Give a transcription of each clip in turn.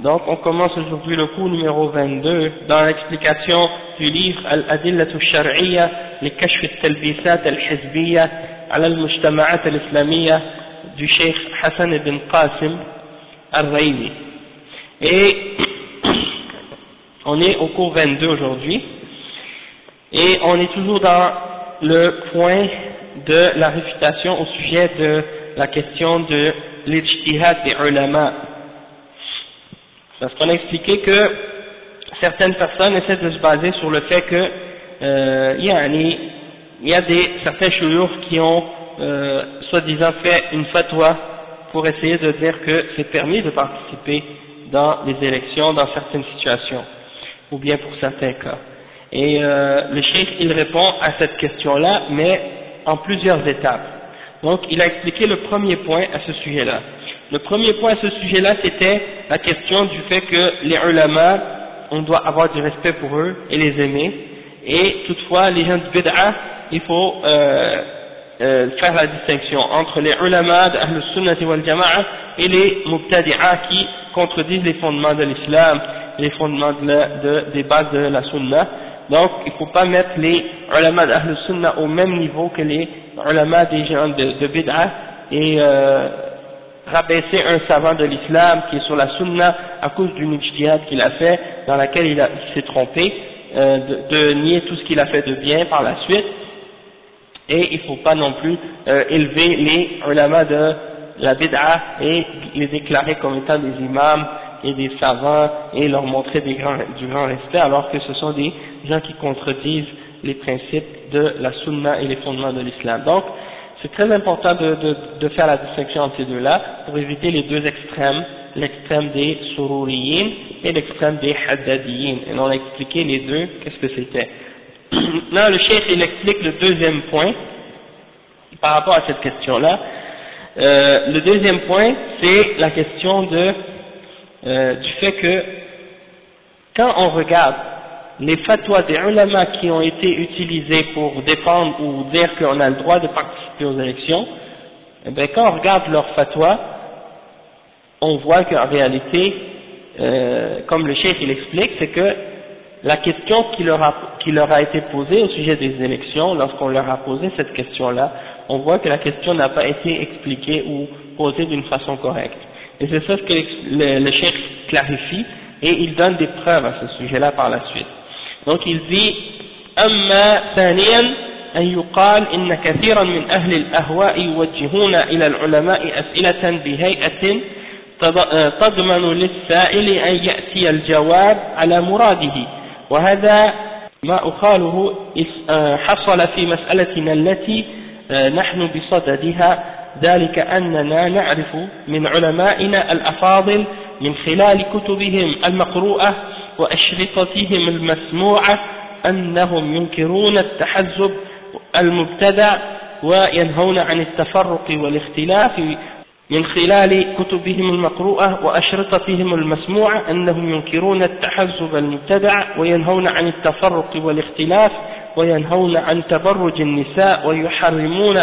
Donc on commence aujourd'hui le cours numéro 22 dans l'explication du livre Al-Adillat al-Shar'iyya لكشف التلبيسات الحزبية على المجتمعات الإسلامية du Cheikh Hassan ibn Qasim al-Raimi. Et on est au cours 22 aujourd'hui et on est toujours dans le point de la réfutation au sujet de la question de l'ijtihad des ulama. Parce qu'on a expliqué que certaines personnes essaient de se baser sur le fait que euh, il y a des certains chouyours qui ont euh, soi-disant fait une fatwa pour essayer de dire que c'est permis de participer dans les élections dans certaines situations ou bien pour certains cas. Et euh, le cheikh il répond à cette question-là, mais en plusieurs étapes. Donc il a expliqué le premier point à ce sujet-là. Le premier point à ce sujet-là, c'était la question du fait que les ulama, on doit avoir du respect pour eux et les aimer. Et toutefois, les gens de bid'a, il faut euh, euh, faire la distinction entre les ulama d'Ahl Sunnah wal Jama'a et les mubtadi'a qui contredisent les fondements de l'islam, les fondements de la, de, des bases de la Sunnah. Donc, il ne faut pas mettre les ulama d'Ahl Sunnah au même niveau que les ulama des gens de, de bid'a et euh, rabaisser un savant de l'islam qui est sur la sunna à cause d'une ijtihad qu'il a fait, dans laquelle il, s'est trompé, euh, de, de, nier tout ce qu'il a fait de bien par la suite, et il ne faut pas non plus euh, élever les ulama de la bid'a et les déclarer comme étant des imams et des savants et leur montrer des grands, du grand respect alors que ce sont des gens qui contredisent les principes de la sunna et les fondements de l'islam. Donc, c'est très important de, de, de, faire la distinction entre ces deux-là pour éviter les deux extrêmes, l'extrême des sururiyin et l'extrême des haddadiyin. Et on a expliqué les deux, qu'est-ce que c'était. Là, le chef, il explique le deuxième point par rapport à cette question-là. Euh, le deuxième point, c'est la question de, euh, du fait que quand on regarde les fatwas des ulama qui ont été utilisés pour défendre ou dire qu'on a le droit de participer aux élections, eh bien, quand on regarde leurs fatwas, on voit qu'en réalité, euh, comme le chef il explique, c'est que la question qui leur, a, été posée au sujet des élections, lorsqu'on leur a posé cette question-là, on voit que la question n'a pas été expliquée ou posée d'une façon correcte. Et c'est ça ce que le chef clarifie, et il donne des preuves à ce sujet-là par la suite. Donc il dit أما ثانيا أن يقال إن كثيرا من أهل الأهواء يوجهون إلى العلماء أسئلة بهيئة تضمن للسائل أن يأتي الجواب على مراده وهذا ما أقاله حصل في مسألتنا التي نحن بصددها ذلك أننا نعرف من علمائنا الأفاضل من خلال كتبهم المقروءة وأشرطتهم المسموعة أنهم ينكرون التحزب المبتدع وينهون عن التفرق والاختلاف من خلال كتبهم المقروءة وأشرطتهم المسموعة أنهم ينكرون التحزب المبتدع وينهون عن التفرق والاختلاف وينهون عن تبرج النساء ويحرمون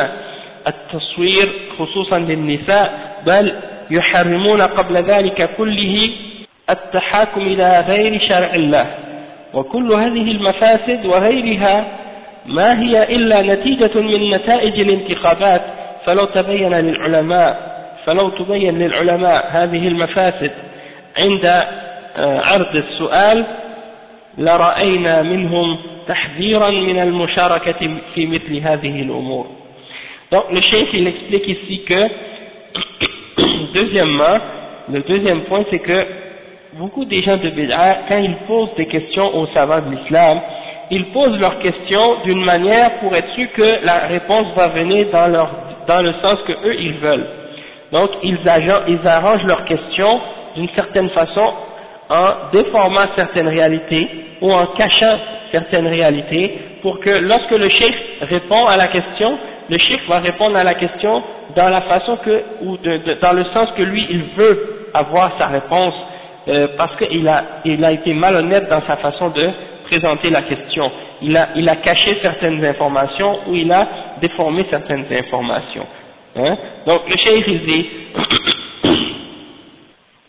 التصوير خصوصا للنساء بل يحرمون قبل ذلك كله التحاكم إلى غير شرع الله. وكل هذه المفاسد وغيرها ما هي إلا نتيجة من نتائج الانتخابات. فلو تبين للعلماء فلو تبين للعلماء هذه المفاسد عند آه، عرض السؤال لرأينا منهم تحذيرا من المشاركة في مثل هذه الأمور. Donc le cheikh il explique ici que deuxièmement le deuxième point c'est que beaucoup des gens de Bid'a quand ils posent des questions aux savants de l'islam ils posent leurs questions d'une manière pour être sûr que la réponse va venir dans, leur, dans le sens que eux ils veulent. Donc ils, arrangent leurs questions d'une certaine façon en déformant certaines réalités ou en cachant certaines réalités pour que lorsque le chef répond à la question, le chef va répondre à la question dans la façon que, ou dans le sens que lui il veut avoir sa réponse euh, parce qu'il a, il a été malhonnête dans sa façon de présenter la question. Il a, il a caché certaines informations ou il a déformé certaines informations. Hein? Donc le cheikh il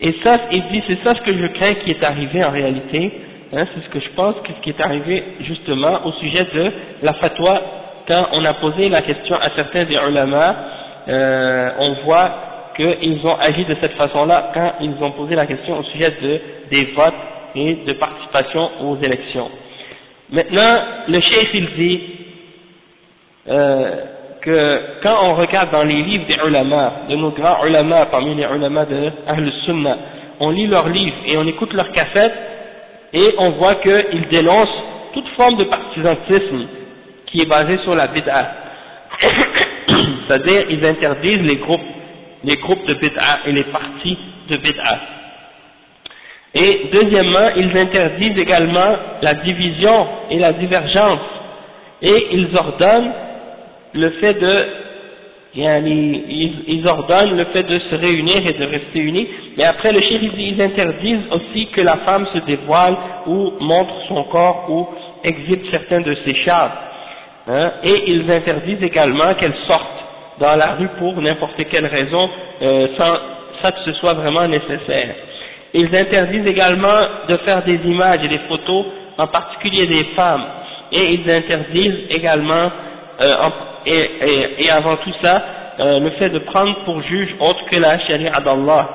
et ça, il dit, c'est ça ce que je crains qui est arrivé en réalité, hein, c'est ce que je pense que ce qui est arrivé justement au sujet de la fatwa, quand on a posé la question à certains des ulama, euh, on voit qu'ils ont agi de cette façon-là quand ils ont posé la question au sujet de, des votes et de participation aux élections. Maintenant, le chef il dit euh, que quand on regarde dans les livres des ulama, de nos grands ulama parmi les ulama de Ahl Sunnah, on lit leurs livres et on écoute leurs cassettes et on voit qu'ils dénoncent toute forme de partisanisme qui est basé sur la bid'a. C'est-à-dire, ils interdisent les groupes, les groupes de bid'a et les partis de bid'a. Et deuxièmement, ils interdisent également la division et la divergence. Et ils ordonnent le fait de, ils, ordonnent le fait de se réunir et de rester unis. Mais après, le shérif ils interdisent aussi que la femme se dévoile ou montre son corps ou exhibe certains de ses charmes. Hein. et ils interdisent également qu'elle sorte dans la rue pour n'importe quelle raison, euh, sans, sans que ce soit vraiment nécessaire. Ils interdisent également de faire des images et des photos, en particulier des femmes. Et ils interdisent également, euh, et, avant tout ça, euh, le fait de prendre pour juge autre que la charia d'Allah.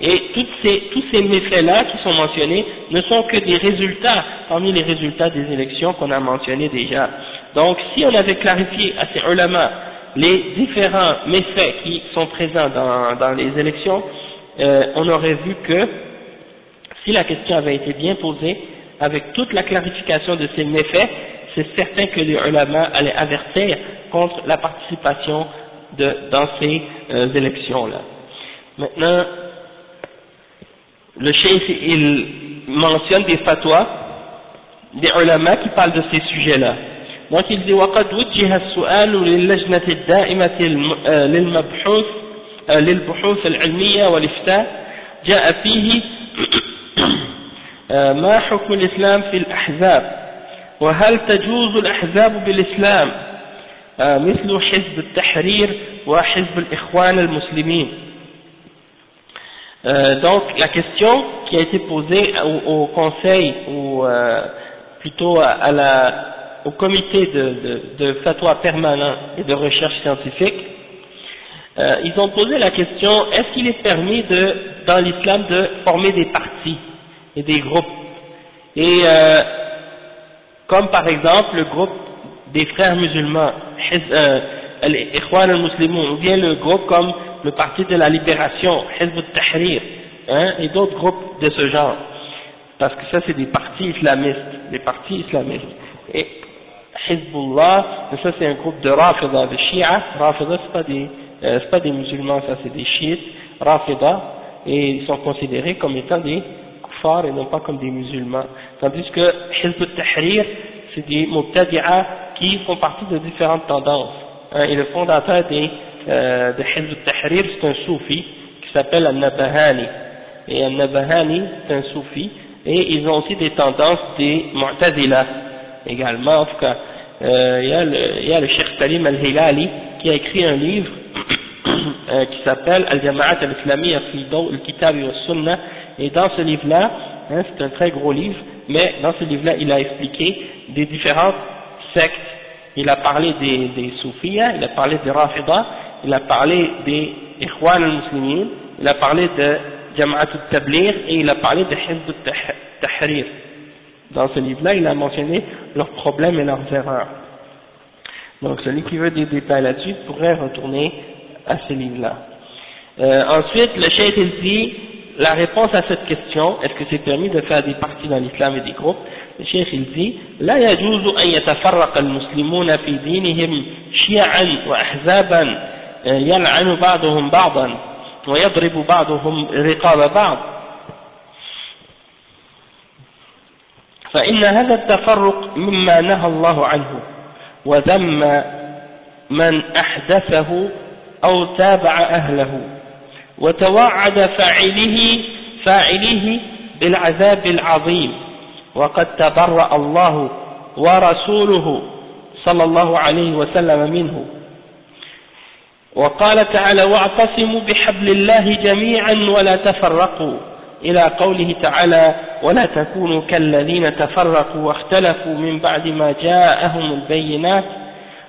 Et tous ces méfaits-là qui sont mentionnés ne sont que des résultats parmi les résultats des élections qu'on a mentionnés déjà. Donc si on avait clarifié à ces ulama les différents méfaits qui sont présents dans, les élections, euh, on aurait vu que si la question avait été bien posée, avec toute la clarification de ces méfaits, c'est certain que les ulama allaient avertir contre la participation de, dans ces euh, élections-là. Maintenant, le cheikh, il mentionne des fatwas, des ulama qui parlent de ces sujets-là. Donc il dit وقد وجه السؤال للجنة الدائمة للمبحوث للبحوث العلمية والإفتاء. جاء فيه آه، ما حكم الإسلام في الأحزاب؟ وهل تجوز الأحزاب بالإسلام؟ آه، مثل حزب التحرير وحزب الإخوان المسلمين. Euh, donc la question qui a été posée au, au conseil ou euh, plutôt à la, au comité de, fatwa permanent et de recherche scientifique, euh, ils ont posé la question est-ce qu'il est permis de, dans l'islam de former des partis et des groupes? Et euh, comme par exemple le groupe des frères musulmans, euh, Ikhwan al-Muslimun, ou bien le groupe comme le Parti de la Libération, Hizb al-Tahrir, hein, et d'autres groupes de ce genre. Parce que ça c'est des partis islamistes, des partis islamistes. Hezbollah, ça c'est un groupe de Rafida, de Shia, Rafida c'est pas des, euh, pas des musulmans, ça c'est des chiites, Rafida, et ils sont considérés comme étant des et non pas comme des musulmans. Tandis que Hizb al-Tahrir, c'est des Mubtadi'a qui font partie de différentes tendances. Hein, et le fondateur des, euh, de Hizb al-Tahrir, c'est un soufi qui s'appelle Al-Nabahani. Et Al-Nabahani, c'est un soufi. Et ils ont aussi des tendances des Mu'tazila également. En tout cas, euh, il y a le, il y a le Sheikh Salim Al-Hilali qui a écrit un livre euh, qui s'appelle Al-Jama'at al-Islamiyya fi al-Kitab wa Sunnah et dans ce livre-là, hein, c'est un très gros livre, mais dans ce livre-là, il a expliqué des différentes sectes. Il a parlé des, des Soufiyas, il a parlé des Rafidah, il a parlé des Ikhwan al-Muslimin, il a parlé de Jama'at al-Tablir et il a parlé de Hizb al-Tahrir Dans ce livre-là, il a mentionné leurs problèmes et leurs erreurs. Donc celui qui veut des détails là-dessus pourrait retourner à ce livre-là. Euh, ensuite, le cheikh il dit la réponse à cette question, est-ce que c'est permis de faire des parties dans l'islam et des groupes Le cheikh il dit لا يجوز أن يتفرق المسلمون في دينهم شيعا وأحزابا يلعن بعضهم بعضا ويضرب بعضهم رقاب بعض فإن هذا التفرق مما نهى الله عنه وذم من أحدثه أو تابع أهله وتوعد فاعله فاعله بالعذاب العظيم وقد تبرأ الله ورسوله صلى الله عليه وسلم منه. وقال تعالى واعتصموا بحبل الله جميعا ولا تفرقوا. إلى قوله تعالى ولا تكونوا كالذين تفرقوا واختلفوا من بعد ما جاءهم البينات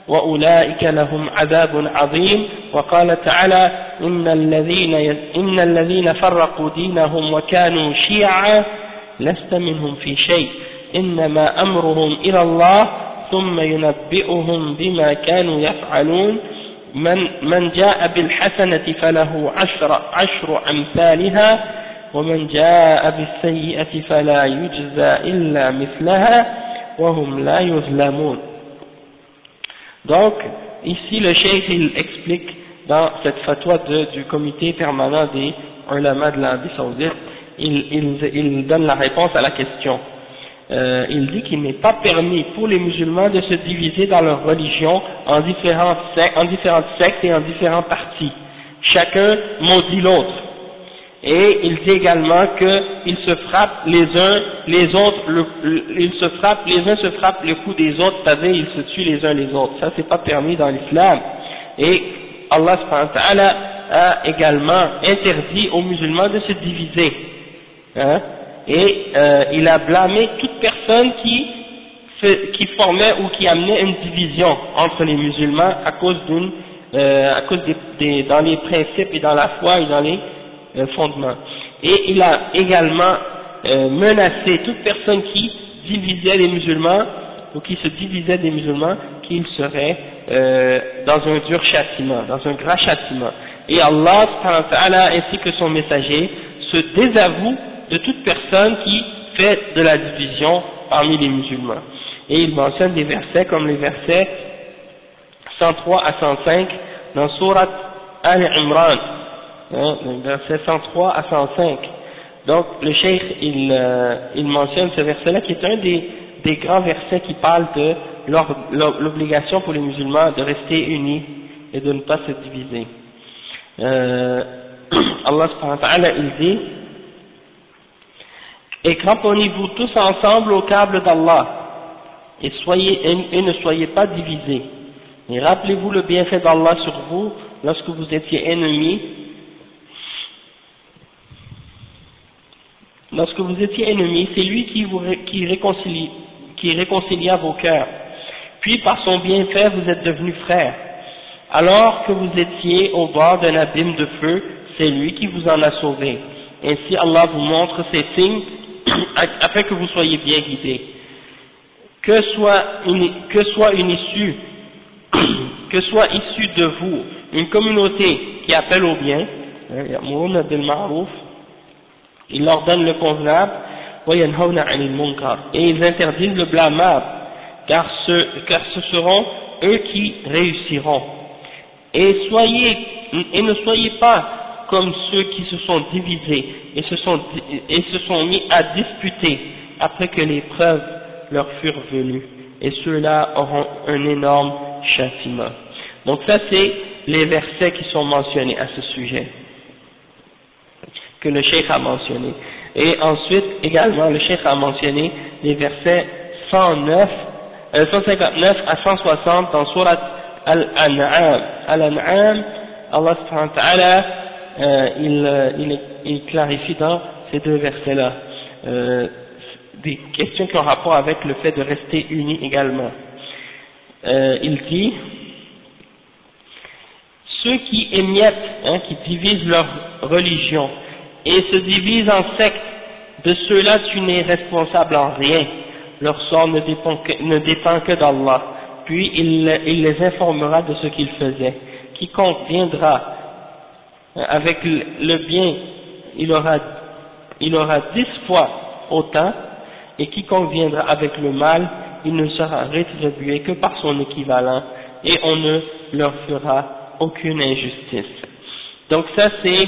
وأولئك لهم عذاب عظيم. وقال تعالى إن الذين, إن الذين فرقوا دينهم وكانوا شيعا لست منهم في شيء إنما أمرهم إلى الله ثم ينبئهم بما كانوا يفعلون. من, من جاء بالحسنة فله عشر, عشر أمثالها ومن جاء بالسيئة فلا يجزى إلا مثلها وهم لا يظلمون Donc, ici, le cheikh, il explique dans cette fatwa de, du comité permanent des ulama de l'Arabie Saoudite, il, il, il, donne la réponse à la question. Euh, il dit qu'il n'est pas permis pour les musulmans de se diviser dans leur religion en différentes, en différentes sectes et en différents partis. Chacun maudit l'autre. Et il dit également qu'ils se frappent les uns les autres, le, ils se frappent, les uns se frappent le coup des autres, c'est-à-dire ils se tuent les uns les autres. Ça c'est pas permis dans l'islam. Et Allah a également interdit aux musulmans de se diviser. Hein, et euh, il a blâmé toute personne qui, qui formait ou qui amenait une division entre les musulmans à cause d'une, euh, à cause des, des, dans les principes et dans la foi et dans les euh, fondement. Et il a également euh, menacé toute personne qui divisait les musulmans ou qui se divisait des musulmans qu'il serait euh, dans un dur châtiment, dans un grand châtiment. Et Allah ainsi que son messager se désavoue de toute personne qui fait de la division parmi les musulmans. Et il mentionne des versets comme les versets 103 à 105 dans Surat Al-Imran, hein, verset 103 à 105. Donc le cheikh il, euh, il mentionne ce verset-là qui est un des, des grands versets qui parle de l'obligation pour les musulmans de rester unis et de ne pas se diviser. Euh, Allah subhanahu wa ta'ala il dit et cramponnez-vous tous ensemble au câble d'Allah et, soyez, et ne soyez pas divisés. Et rappelez-vous le bienfait d'Allah sur vous lorsque vous étiez ennemis lorsque vous étiez ennemis, c'est lui qui, vous, qui, réconcilie, qui réconcilia vos cœurs. Puis par son bienfait, vous êtes devenus frères. Alors que vous étiez au bord d'un abîme de feu, c'est lui qui vous en a sauvé. Ainsi Allah vous montre ces signes afin que vous soyez bien guidés. Que soit une, que soit une issue, que soit issue de vous une communauté qui appelle au bien, hein, ils leur donnent le convenable, et ils interdisent le blâmable, car ce, car ce seront eux qui réussiront. Et, soyez, et ne soyez pas comme ceux qui se sont divisés et se sont, et se sont mis à disputer après que les preuves leur furent venues, et ceux-là auront un énorme châtiment. Donc ça c'est les versets qui sont mentionnés à ce sujet que le cheikh a mentionné. Et ensuite, également, le cheikh a mentionné les versets 109, 159 euh, à 160 dans Surat Al-An'am. Al-An'am, Allah subhanahu wa ta'ala, euh, il, il, il, clarifie dans ces deux versets-là euh, des questions qui ont rapport avec le fait de rester unis également. Euh, il dit ceux qui émiettent, hein, qui divisent leur religion et se divisent en sectes, de ceux-là tu n'es responsable en rien. Leur sort ne dépend que, ne dépend que d'Allah. Puis il, il, les informera de ce qu'ils faisaient. Quiconque viendra euh, avec le bien, il aura, il aura dix fois autant, et quiconque viendra avec le mal, il ne sera rétribué que par son équivalent, et on ne leur fera aucune injustice. Donc ça c'est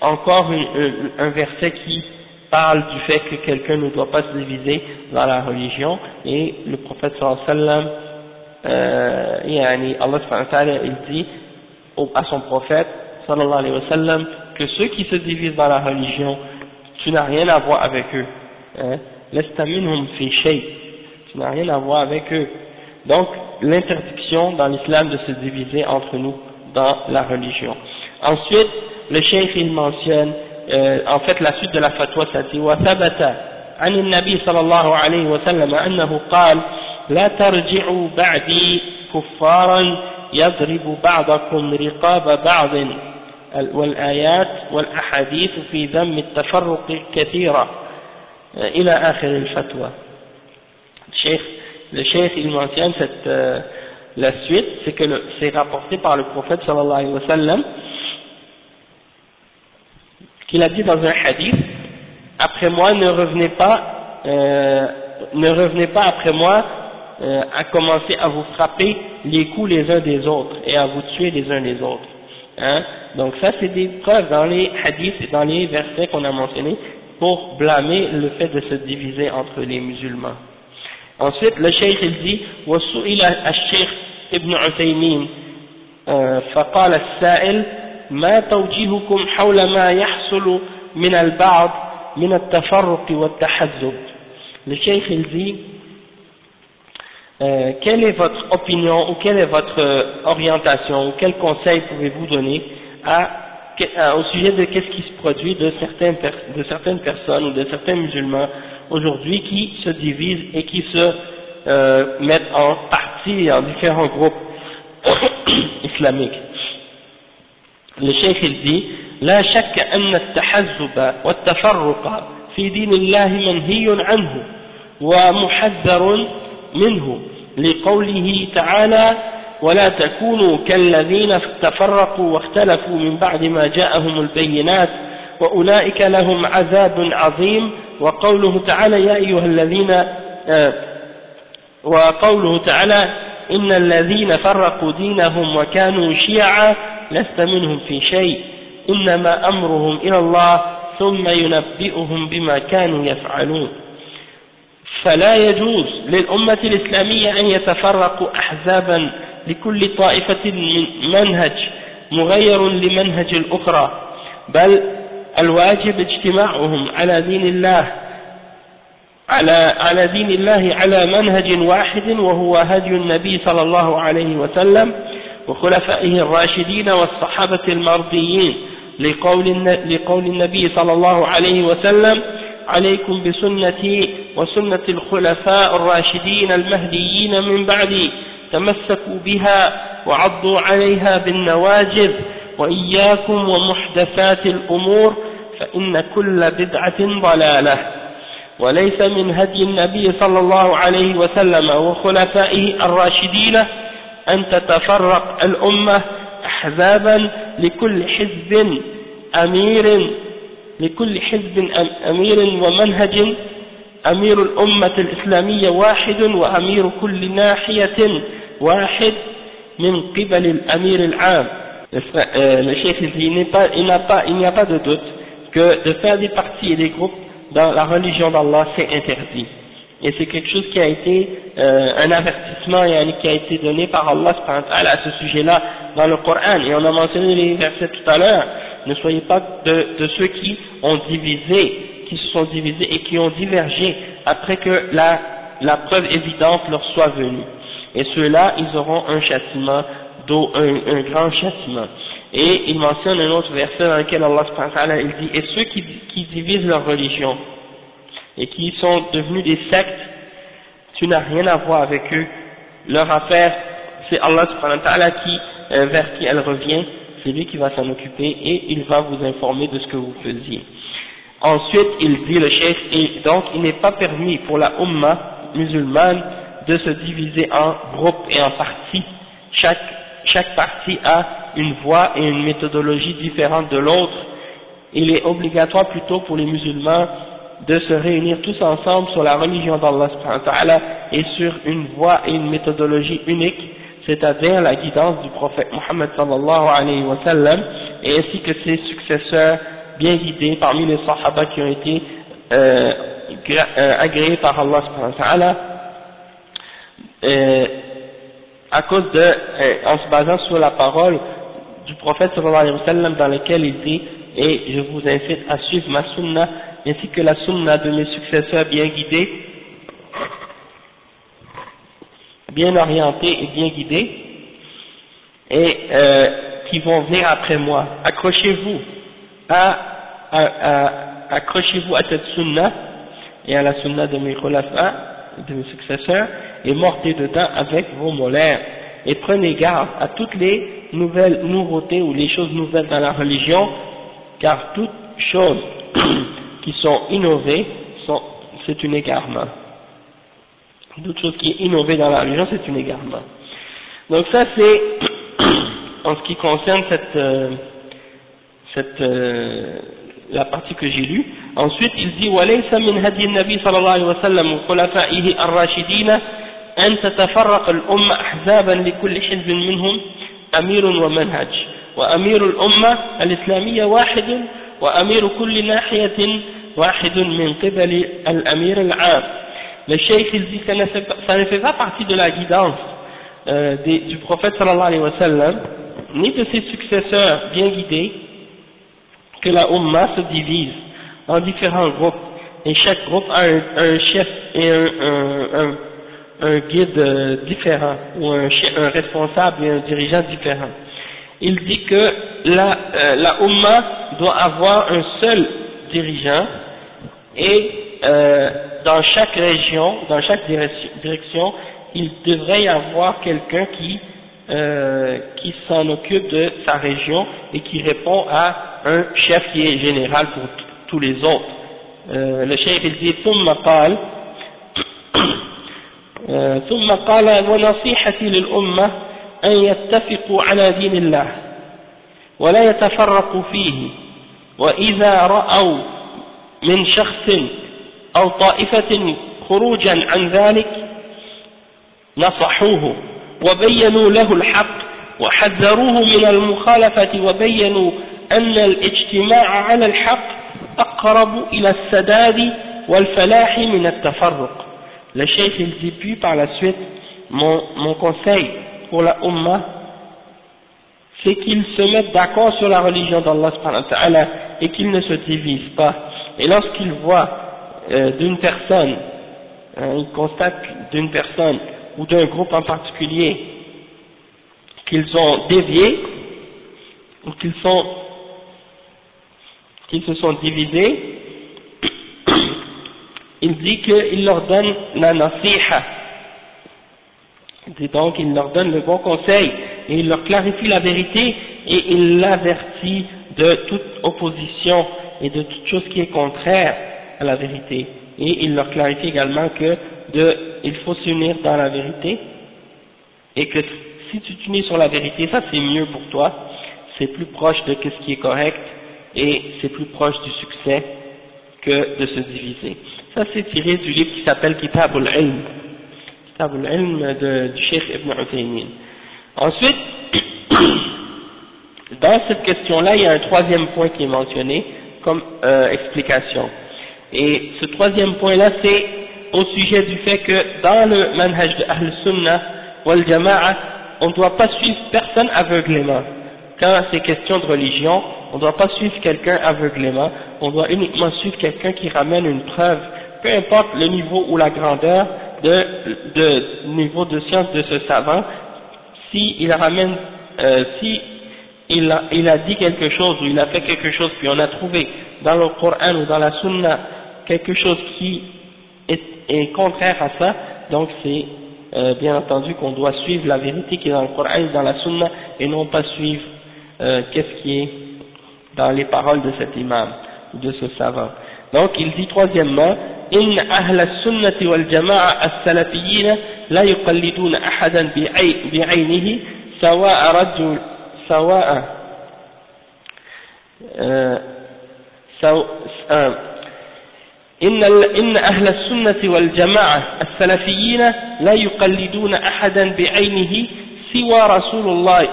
encore un verset qui parle du fait que quelqu'un ne doit pas se diviser dans la religion. Et le prophète sallallahu alayhi wa sallam euh, il dit à son prophète sallallahu alayhi wa sallam que ceux qui se divisent dans la religion tu n'as rien à voir avec eux hein, tu n'as rien à voir avec eux. Donc l'interdiction dans l'islam de se diviser entre nous dans la religion. Ensuite, le cheikh il mentionne, euh, en fait la suite de la fatwa ça dit وثبت عن النبي صلى الله عليه وسلم أنه قال لا ترجعوا بعدي كفارا يضرب بعضكم رقاب بعض والآيات والأحاديث في ذم التفرق كثيرة إلى آخر الفتوى الشيخ le cheikh il mentionne cette euh, la suite, c'est que c'est rapporté par le prophète sallallahu alayhi wa sallam, qu'il a dit dans un hadith, après moi ne revenez pas, euh, ne revenez pas après moi euh, à commencer à vous frapper les coups les uns des autres et à vous tuer les uns les autres. Hein Donc ça c'est des preuves dans les hadiths et dans les versets qu'on a mentionnés pour blâmer le fait de se diviser entre les musulmans. Ensuite, le cheikh il dit وسئل الشيخ ابن عثيمين فقال السائل ما توجيهكم حول ما يحصل من البعض من التفرق والتحزب Le cheikh il dit euh, quelle est votre opinion ou quelle est votre orientation ou quel conseil pouvez-vous donner à, à, au sujet de qu'est-ce qui se produit de certaines, de certaines personnes ou de certains musulmans aujourd'hui qui se divisent et qui se euh, mettent en partie en différents groupes islamiques. Le cheikh il dit لا شك أن التحزب والتفرق في دين الله منهي عنه ومحذر منه لقوله تعالى ولا تكونوا كالذين تفرقوا واختلفوا من بعد ما جاءهم البينات وأولئك لهم عذاب عظيم. وقوله تعالى يا أيها الذين آه، وقوله تعالى إن الذين فرقوا دينهم وكانوا شيعا لست منهم في شيء إنما أمرهم إلى الله ثم ينبئهم بما كانوا يفعلون. فلا يجوز للأمة الإسلامية أن يتفرقوا أحزابا لكل طائفة من منهج مغير لمنهج الأخرى بل الواجب اجتماعهم على دين الله على على دين الله على منهج واحد وهو هدي النبي صلى الله عليه وسلم. وخلفائه الراشدين والصحابة المرضيين لقول لقول النبي صلى الله عليه وسلم عليكم بسنتي وسنة الخلفاء الراشدين المهديين من بعدي تمسكوا بها وعضوا عليها بالنواجذ وإياكم ومحدثات الأمور فإن كل بدعة ضلالة. وليس من هدي النبي صلى الله عليه وسلم وخلفائه الراشدين أن تتفرق الأمة أحزابا لكل حزب أمير لكل حزب أمير ومنهج أمير الأمة الإسلامية واحد وأمير كل ناحية واحد من قبل الأمير العام Euh, le chef dit il n'y pas, il a pas de doute que de faire des partis et des groupes dans la religion d'Allah c'est interdit. Et c'est quelque chose qui a été euh, un avertissement et qui a été donné par Allah à ce sujet-là dans le Coran. Et on a mentionné les versets tout à l'heure. Ne soyez pas de, de, ceux qui ont divisé, qui se sont divisés et qui ont divergé après que la, la preuve évidente leur soit venue. Et ceux-là, ils auront un châtiment un, un grand châtiment. Et il mentionne un autre verset dans lequel Allah il dit Et ceux qui, qui divisent leur religion et qui sont devenus des sectes, tu n'as rien à voir avec eux. Leur affaire, c'est Allah qui, euh, vers qui elle revient, c'est lui qui va s'en occuper et il va vous informer de ce que vous faisiez. Ensuite, il dit le chef, et donc il n'est pas permis pour la Ummah musulmane de se diviser en groupes et en parties. Chaque, chaque partie a une voie et une méthodologie différente de l'autre. Il est obligatoire plutôt pour les musulmans de se réunir tous ensemble sur la religion d'Allah et sur une voie et une méthodologie unique, c'est-à-dire la guidance du prophète Muhammad sallallahu wa sallam, et ainsi que ses successeurs bien guidés parmi les sahaba qui ont été euh, euh, agréés par Allah subhanahu euh, à cause de, en se basant sur la parole du prophète sallallahu wa sallam dans laquelle il dit, et je vous incite à suivre ma sunna, ainsi que la sunna de mes successeurs bien guidés, bien orientés et bien guidés, et qui vont venir après moi. Accrochez-vous à accrochez-vous à cette sunna et à la sunna de mes khulafa, de mes successeurs, et mortez dedans avec vos molaires. Et prenez garde à toutes les nouvelles nouveautés ou les choses nouvelles dans la religion, car toutes choses qui sont innovées, sont, c'est un égarement. Toute chose qui est innovée dans la religion, c'est un égarement. Donc ça c'est en ce qui concerne cette, euh, cette euh, la partie que j'ai lue. Ensuite, il dit وليس من هدي النبي صلى الله عليه وسلم وخلفائه الراشدين أن تتفرق الأمة أحزابا لكل حزب منهم أمير ومنهج وأمير الأمة الإسلامية واحد وأمير كل ناحية واحد من قبل الأمير العام Le cheikh il dit que ça ne fait pas partie de la guidance euh, des, du prophète sallallahu alayhi wa sallam, ni de ses successeurs bien guidés, que la Ummah se divise en différents groupes et chaque groupe a un, chef et un, un, guide euh, différent ou un, responsable et un dirigeant différent. Il dit que la, euh, la Ummah doit avoir un seul dirigeant et euh, dans chaque région, dans chaque direction, il devrait y avoir quelqu'un qui, qui s'en occupe de sa région et qui répond à un chef qui est général pour tous les autres. Euh, le chef il dit ثم قال ثم قال ونصيحتي للأمة أن يتفقوا على دين الله ولا يتفرقوا فيه وإذا رأوا من شخص أو طائفة خروجا عن ذلك نصحوه وبينوا له الحق وحذروه من المخالفة وبينوا أن الاجتماع على الحق أقرب إلى السداد والفلاح من التفرق. Le cheikh il dit puis par la suite mon, mon conseil pour la Ummah c'est qu'ils se mettent d'accord sur la religion d'Allah et qu'ils ne se divisent pas et lorsqu'ils voient euh, d'une personne hein, ils constatent d'une personne ou d'un groupe en particulier qu'ils ont dévié ou qu'ils se sont divisés, il dit qu'il leur donne la nasiha. Donc il leur donne le bon conseil et il leur clarifie la vérité et il l'avertit de toute opposition et de toute chose qui est contraire à la vérité. Et il leur clarifie également que de, il faut s'unir dans la vérité et que si tu t'unis sur la vérité, ça c'est mieux pour toi, c'est plus proche de ce qui est correct et c'est plus proche du succès que de se diviser. Ça c'est tiré du livre qui s'appelle Kitab al-Ilm, Kitab al-Ilm du Cheikh Ibn Uthaymin. Ensuite, dans cette question-là, il y a un troisième point qui est mentionné comme euh, explication. Et ce troisième point-là, c'est au sujet du fait que dans le manhaj de Ahl Sunnah wal Jama'a, on ne doit pas suivre personne aveuglément. Quand c'est question de religion, on ne doit pas suivre quelqu'un aveuglément, on doit uniquement suivre quelqu'un qui ramène une preuve, peu importe le niveau ou la grandeur de, niveau de science de ce savant, si il ramène, euh, si il a, dit quelque chose ou il a fait quelque chose, puis on a trouvé dans le Coran ou dans la Sunna quelque chose qui est, est contraire à ça, donc c'est euh, bien entendu qu'on doit suivre la vérité qui est dans le Coran et dans la Sunna et non pas suivre euh, qu'est-ce qui est dans les paroles de cet imam ou de ce savant. Donc il dit troisièmement إن أهل السنة والجماعة السلفيين لا يقلدون أحدا بعينه سواء رجل سواء سو إن إن أهل السنة والجماعة السلفيين لا يقلدون أحدا بعينه سوى رسول الله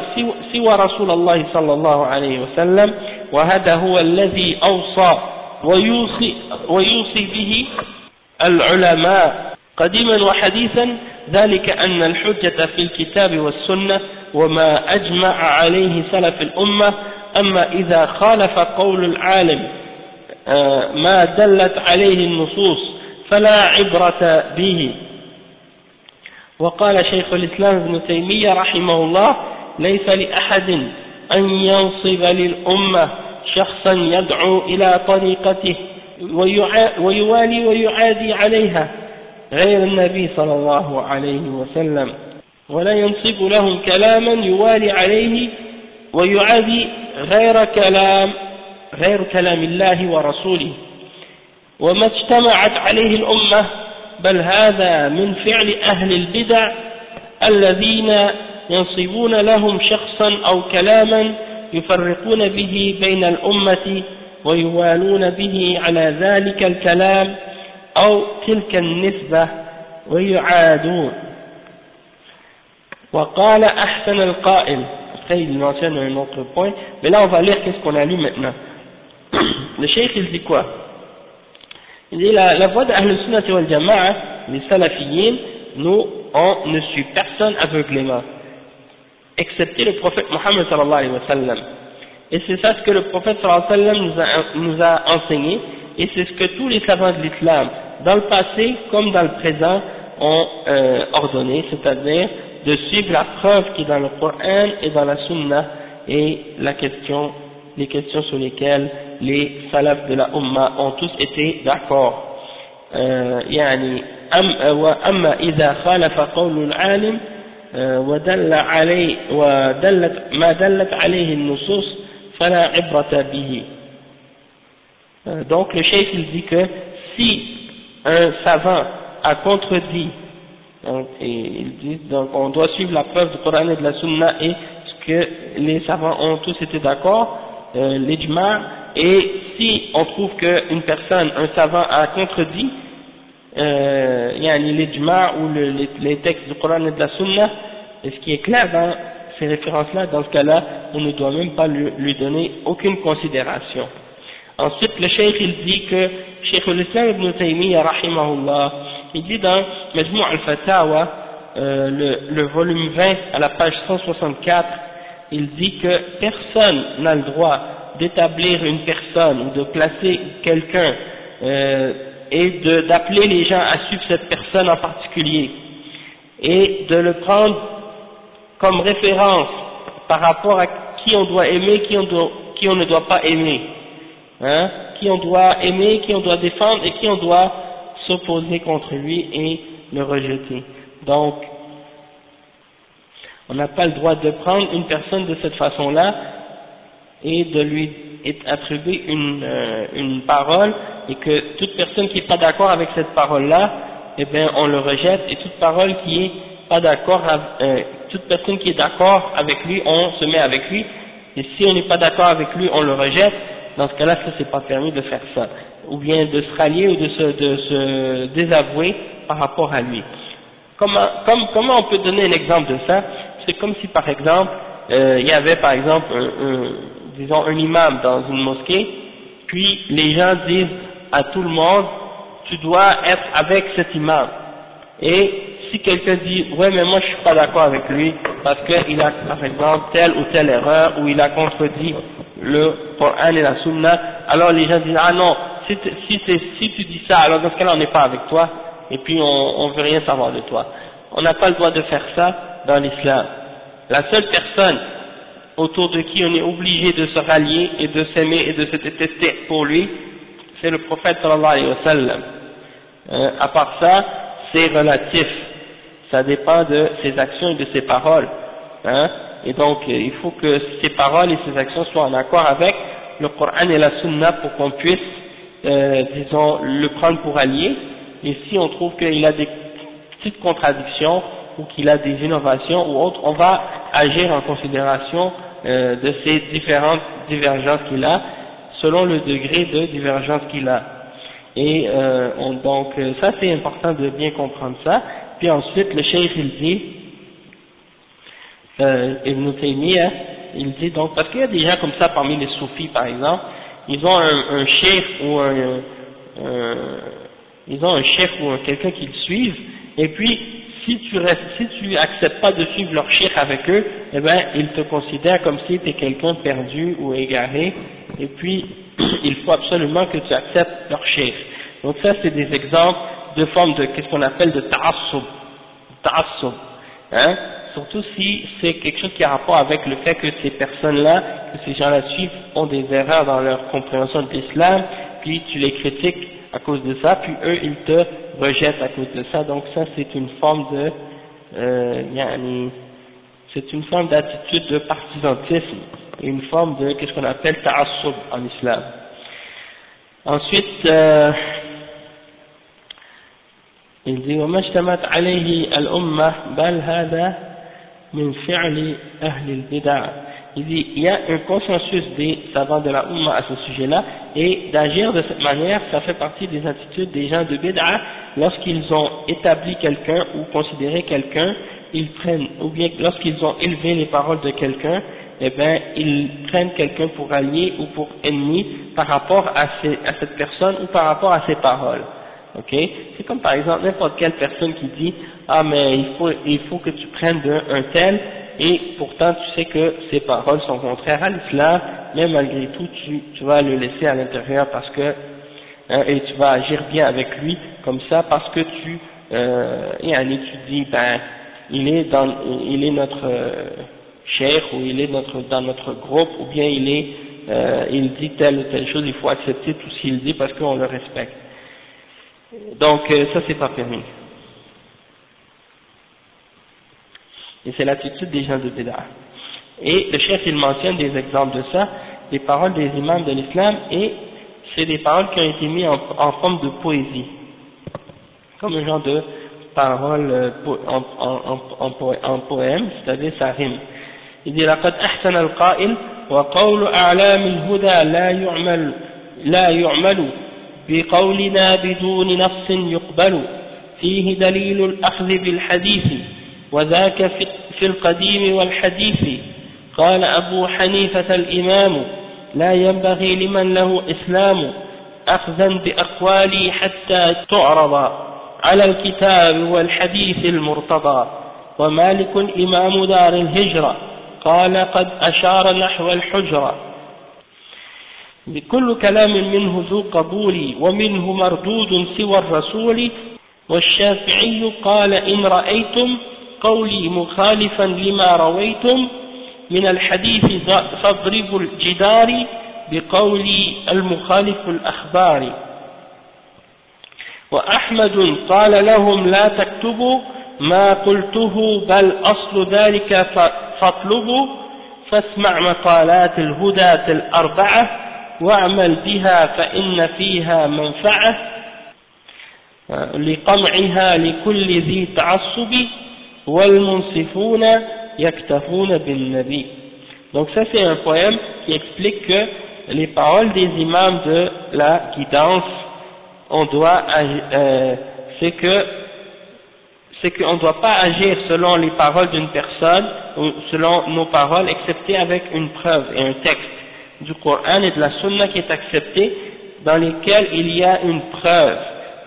سوى رسول الله صلى الله عليه وسلم وهذا هو الذي أوصى ويوصي, ويوصي به العلماء قديما وحديثا ذلك أن الحجة في الكتاب والسنة وما أجمع عليه سلف الأمة. أما إذا خالف قول العالم آه، ما دلت عليه النصوص فلا عبرة به. وقال شيخ الإسلام ابن تيمية رحمه الله ليس لأحد أن ينصب للأمة شخصا يدعو إلى طريقته ويوالي ويعادي عليها غير النبي صلى الله عليه وسلم. ولا ينصب لهم كلاما يوالي عليه ويعادي غير كلام غير كلام الله ورسوله. وما اجتمعت عليه الأمة بل هذا من فعل أهل البدع الذين ينصبون لهم شخصا أو كلاما يفرقون به بين الأمة ويوالون به على ذلك الكلام أو تلك النسبة ويعادون وقال أحسن القائل après il mentionne un autre point mais là on va lire qu'est-ce qu'on a lu maintenant le cheikh il dit quoi il dit la, la voix d'Ahl Sunnah wal Jama'a les salafiyin nous on ne suit personne aveuglément excepté le prophète Mohammed sallallahu alayhi wa sallam Et c'est ça ce que le prophète sallallahu nous a, nous a enseigné, et c'est ce que tous les savants de l'islam, dans le passé comme dans le présent, ont euh, ordonné, c'est-à-dire de suivre la preuve qui est dans le Coran et dans la Sunna, et la question, les questions sur lesquelles les salafs de la Ummah ont tous été d'accord. يعني أما إذا خالف قول العالم ودل عليه ودلت ما دلت عليه النصوص euh, donc le cheikh il dit que si un savant a contredit, donc, et il dit, donc on doit suivre la preuve du Coran et de la Sunna et ce que les savants ont tous été d'accord, euh, l'ijma, et si on trouve qu'une personne, un savant a contredit, euh, il y a l'ijma ou le, les, les, textes du Coran et de la Sunna, et ce qui est clair dans ces références-là, dans ce cas-là, on ne doit même pas lui, lui donner aucune considération. Ensuite, le cheikh, il dit que, Cheikh al-Islam ibn Taymiyyah, rahimahullah, il dit dans Majmou al-Fatawa, euh, le, le, volume 20, à la page 164, il dit que personne n'a le droit d'établir une personne ou de placer quelqu'un euh, et d'appeler les gens à suivre cette personne en particulier et de le prendre comme référence par rapport à qui on doit aimer, qui on, doit, qui on ne doit pas aimer, hein, qui on doit aimer, qui on doit défendre et qui on doit s'opposer contre lui et le rejeter. Donc, on n'a pas le droit de prendre une personne de cette façon-là et de lui attribuer une, euh, une parole et que toute personne qui n'est pas d'accord avec cette parole-là, eh bien, on le rejette et toute parole qui est pas d'accord, euh, toute personne qui est d'accord avec lui, on se met avec lui, et si on n'est pas d'accord avec lui, on le rejette, dans ce cas-là, ça c'est pas permis de faire ça, ou bien de se rallier ou de se, de se désavouer par rapport à lui. Comment, comme, comment on peut donner un exemple de ça? C'est comme si par exemple, euh, il y avait par exemple, un, disons un imam dans une mosquée, puis les gens disent à tout le monde, tu dois être avec cet imam. Et si quelqu'un dit ouais mais moi je suis pas d'accord avec lui parce qu'il a par exemple telle ou telle erreur ou il a contredit le Coran et la Sunna alors les gens disent ah non si, si, tu dis ça alors dans ce cas-là on n'est pas avec toi et puis on, on veut rien savoir de toi on n'a pas le droit de faire ça dans l'islam la seule personne autour de qui on est obligé de se rallier et de s'aimer et de se détester pour lui, c'est le prophète sallallahu alayhi wa sallam. Euh, à part ça, c'est relatif. Ça dépend de ses actions et de ses paroles. Hein. Et donc, euh, il faut que ses paroles et ses actions soient en accord avec le Coran et la Sunna pour qu'on puisse, euh, disons, le prendre pour allié. Et si on trouve qu'il a des petites contradictions ou qu'il a des innovations ou autres, on va agir en considération euh, de ces différentes divergences qu'il a, selon le degré de divergence qu'il a. Et euh, on, donc euh, ça c'est important de bien comprendre ça. Puis ensuite le cheikh il dit, euh, Ibn Taymiyyah, il dit donc, parce qu'il y a des gens comme ça parmi les soufis par exemple, ils ont un, un ou un, ils ont un chef ou quelqu'un qu'ils suivent, et puis si tu restes, si tu acceptes pas de suivre leur chef avec eux, eh ben ils te considèrent comme si tu es quelqu'un perdu ou égaré, et puis il faut absolument que tu acceptes leur chef. Donc ça c'est des exemples de formes de qu'est-ce qu'on appelle de ta'assub, hein, surtout si c'est quelque chose qui a rapport avec le fait que ces personnes-là, que ces gens-là suivent, ont des erreurs dans leur compréhension de l'islam, puis tu les critiques à cause de ça, puis eux ils te rejettent à cause de ça, donc ça c'est une forme de, euh, c'est une forme d'attitude de partisantisme, une forme de, qu'est-ce qu'on appelle ta'assub en islam. Ensuite, euh, il dit وما اجتمعت عليه الأمة بل هذا من فعل أهل البدع il dit il y a un consensus des savants de la Ummah à ce sujet-là et d'agir de cette manière ça fait partie des attitudes des gens de Bid'a. Lorsqu'ils ont établi quelqu'un ou considéré quelqu'un ils prennent ou bien lorsqu'ils ont élevé les paroles de quelqu'un eh bien ils prennent quelqu'un pour allié ou pour ennemi par rapport à, cette personne ou par rapport à ses paroles. Ok? C'est comme par exemple n'importe quelle personne qui dit ah mais il faut il faut que tu prennes un tel et pourtant tu sais que ses paroles sont contraires à l'islam, mais malgré tout tu, tu, vas le laisser à l'intérieur parce que hein, et tu vas agir bien avec lui comme ça parce que tu euh, et tu dis ben il est dans il est notre euh, cher ou il est notre dans notre groupe ou bien il est euh, il dit telle ou telle chose, il faut accepter tout ce qu'il dit parce qu'on le respecte. Donc euh, ça c'est pas permis. Et c'est l'attitude des gens de Bid'ah. Et le chef, il mentionne des exemples de ça, des paroles des imams de l'islam, et c'est des paroles qui ont été mises en, forme de poésie. Comme un genre de paroles euh, en, en, en, poème, c'est-à-dire ça rime. Il dit لقد أحسن القائل وقول أعلام الهدى لا يعمل لا يعمل بقولنا بدون نص يقبل فيه دليل الأخذ بالحديث وذاك في القديم والحديث. قال أبو حنيفة الإمام لا ينبغي لمن له إسلام أخذا بأقوالي حتى تعرض على الكتاب والحديث المرتضى. ومالك إمام دار الهجرة قال قد أشار نحو الحجرة. بكل كلام منه ذو قبول ومنه مردود سوى الرسول. والشافعي قال إن رأيتم قولي مخالفا لما رويتم من الحديث فاضربوا الجدار بقول المخالف الأخبار. وأحمد قال لهم لا تكتبوا ما قلته بل أصل ذلك فاطلبوا فاسمع مقالات الهداة الأربعة واعمل بها فإن فيها منفعة لقمعها لكل ذي تعصب. Donc ça c'est un poème qui explique que les paroles des imams de la guidance, on doit, euh, c'est que c'est qu'on ne doit pas agir selon les paroles d'une personne ou selon nos paroles, excepté avec une preuve et un texte du Coran et de la Sunna qui est accepté, dans lesquels il y a une preuve.